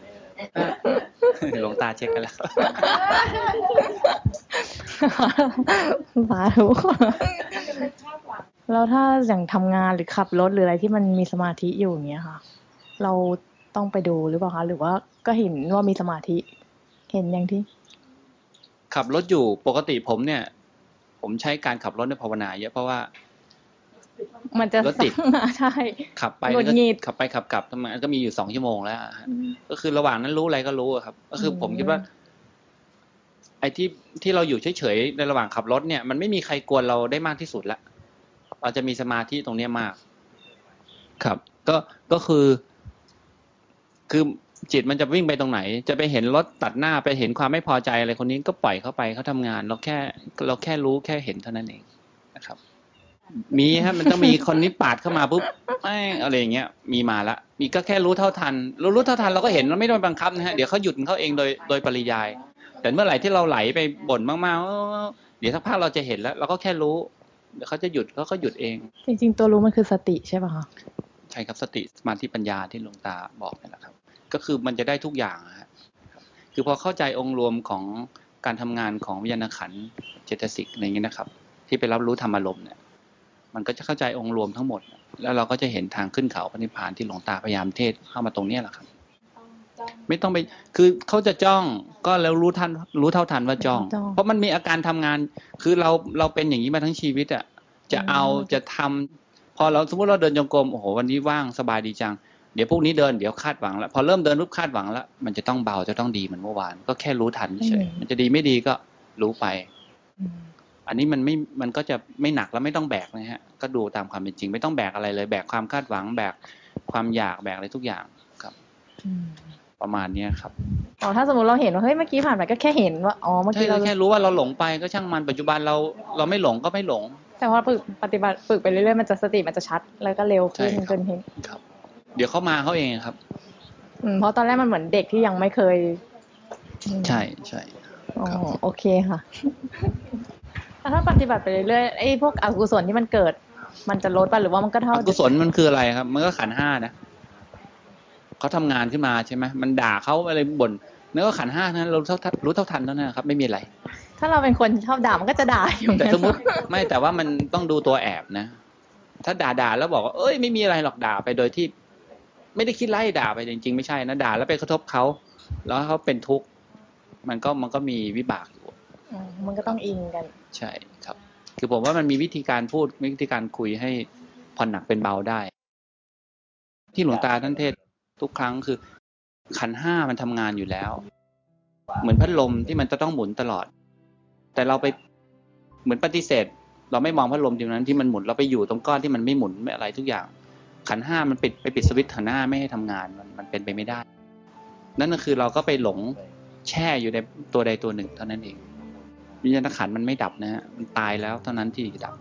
Speaker 3: หลวงตาเช็คกันแล้ว
Speaker 5: สาธุแล้วถ้าอย่างทำงานหรือขับรถหรืออะไรที่มันมีสมาธิอยู่อย่างเงี้ยค่ะ เราต้องไปดูหรือเปล่าคะหรือว่าก็เห็นว่ามีสมาธิ เห็นอย่างที่
Speaker 3: ขับรถอยู่ปกติผมเนี่ย ผมใช้การขับรถในภาวนาเยอะเพราะว่า
Speaker 5: มันจะ
Speaker 3: รถติด
Speaker 5: ใช่
Speaker 3: ขับไป
Speaker 5: หงุด
Speaker 3: ก็
Speaker 5: หงิด
Speaker 3: ขับไปขับกลับทำไมก็มีอยู่สองชั่วโมงแล้วอะฮะก็คือระหว่างนั้นรู้อะไรก็รู้อะครับ ก็คือผมคิดว่า ไอ้ที่ที่เราอยู่เฉยๆในระหว่างขับรถเนี่ย มันไม่มีใครกวนเราได้มากที่สุดละเราจะมีสมาธิตรงเนี้ยมาก ครับ ก็ก็คือ คือ จิตมันจะวิ่งไปตรงไหน จะไปเห็นรถตัดหน้าไปเห็นความไม่พอใจอะไรคนนี้ก็ปล่อยเข้าไปเขาทำงาน เราแค่เราแค่รู้แค่เห็นเท่านั้นเองนะครับ มีฮะมันต้องมีคนนี้ปาดเข้ามาปุ๊บไม่อะไรอย่างเงี้ย มีมาละมีก็แค่รู้เท่าทันรู้รู้เท่าทันเราก็เห็นเราไม่ต้องบังคับนะฮะเดี๋ยวเขาหยุดเขาเองโดยโดยปริยาย แต่เมื่อไหร่ที่เราไหลไปบ่นมากๆเดี๋ยวสักพักเราจะเห็นแล้ว เราก็แค่รู้เดี๋ยวเขาจะหยุดเขาก็หยุดเอง
Speaker 5: จริง ๆ ตัวรู้มันคือสติใช่ป่ะคะ
Speaker 3: ใช่ครับสติสมาธิปัญญาที่หลวงตาบอกนี่แหละครับ ก็คือมันจะได้ทุกอย่างฮะคือพอเข้าใจองค์รวมของการทำงานของวิญญาณขันธ์เจตสิกอะไรอย่างนี้นะครับ ที่ไปรับรู้ธรรมอารมณ์เนี่ย มันก็จะเข้าใจองค์รวมทั้งหมด แล้วเราก็จะเห็นทางขึ้นเขาพระนิพพานที่หลวงตาพยายามเทศเข้ามาตรงเนี้ยแหละครับไม่ต้องไปคือเขาจะจ้องก็แล้วรู้ทันรู้เท่าทันว่าจ้อง เพราะมันมีอาการทำงาน คือเราเราเป็นอย่างนี้มาทั้งชีวิตอะจะเอาจะทำพอเราสมมติเราเดินจงกรมโอ้โหวันนี้ว่างสบายดีจัง เดี๋ยวพวกนี้เดินเดี๋ยวคาดหวังแล้วพอเริ่มเดินรูปคาดหวังแล้วมันจะต้องเบาจะต้องดีเหมือนเมื่อวาน ก็แค่รู้ทันเฉยมันจะดีไม่ดีก็รู้ไป อันนี้มันไม่มันก็จะไม่หนักแล้วไม่ต้องแบกนะฮะ ก็ดูตามความเป็นจริง ไม่ต้องแบกอะไรเลย แบกความคาดหวัง แบกความอยากแบกอะไรทุกอย่างครับประมาณเนี้ยครับ
Speaker 5: อ๋อถ้าสมมติเราเห็นว่าเฮ้ยเมื่อกี้ผ่านไปก็แค่เห็นว่าอ๋อเมื่อ
Speaker 3: ใช่
Speaker 5: กี้เรา
Speaker 3: เราแค่รู้ว่าเราหลงไปก็ช่างมันปัจจุบันเราเราไม่หลงก็ไม่หลง
Speaker 5: แต่พอฝึกปฏิบัติฝึกไปเรื่อยๆมันจะสติมันจะชัดแล้วก็เร็วขึ้น
Speaker 3: ใช่ครับ
Speaker 5: จนเห็น
Speaker 3: ครับ เดี๋ยวเขามาเขาเองครับ
Speaker 5: อืมเพราะตอนแรกมันเหมือนเด็กที่ยังไม่เคยอืม
Speaker 3: ใช่ใช่
Speaker 5: อ๋อ
Speaker 3: ครับ
Speaker 5: โอเคค่ะแล้วถ้าปฏิบัติไปเรื่อยๆไอ้พวกอกุศลที่มันเกิด มันจะลดไปหรือว่ามันก็เท่า
Speaker 3: อกุศลมันคืออะไรครับ มันก็ขันธ์ห้านะเขาทำงานขึ้นมาใช่ไหมมันด่าเขาอะไรบ่นนั่นก็ขันธ์ห้านั้นเรารู้เท่าทันรู้เท่าทันเท่านั้นนะครับ ไม่มีอะไร
Speaker 5: ถ้าเราเป็นคนชอบด่ามันก็จะด่าอยู่
Speaker 3: แต่สมมติไม่แต่ว่ามันต้องดูตัวแอบนะ ถ้าด่าด่าแล้วบอกว่าเอ้ยไม่มีอะไรหรอกด่าไปโดยที่ ไม่ได้คิดไล่ด่าไปจริงๆ ไม่ใช่นะด่าแล้วไปกระทบเขาแล้วเขาเป็นทุกข์มันก็มันก็มีวิบากอยู่
Speaker 5: อืมมันก็ต้องอิงกัน
Speaker 3: ใช่ครับ คือผมว่ามันมีวิธีการพูดวิธีการคุยให้ผ่อนหนักเป็นเบาได้ ที่หลวงตาท่านเทศทุกครั้งคือ ขันธ์ห้ามันทำงานอยู่แล้ว เหมือนพัดลมที่มันจะต้องหมุนตลอด แต่เราไปเหมือนปฏิเสธ เราไม่มองพัดลมตรงนั้นที่มันหมุนเราไปอยู่ตรงก้อนที่มันไม่หมุนไม่อะไรทุกอย่าง ขันห้ามันปิดไปปิดสวิตช์ขันธ์ห้าไม่ให้ทำงานมันมันเป็นไปไม่ได้ นั่นก็คือเราก็ไปหลงแช่อยู่ในตัวใดตัวหนึ่งเท่านั้นเองวิญญาณขันมันไม่ดับนะฮะมันตายแล้วเท่านั้นที่ดับ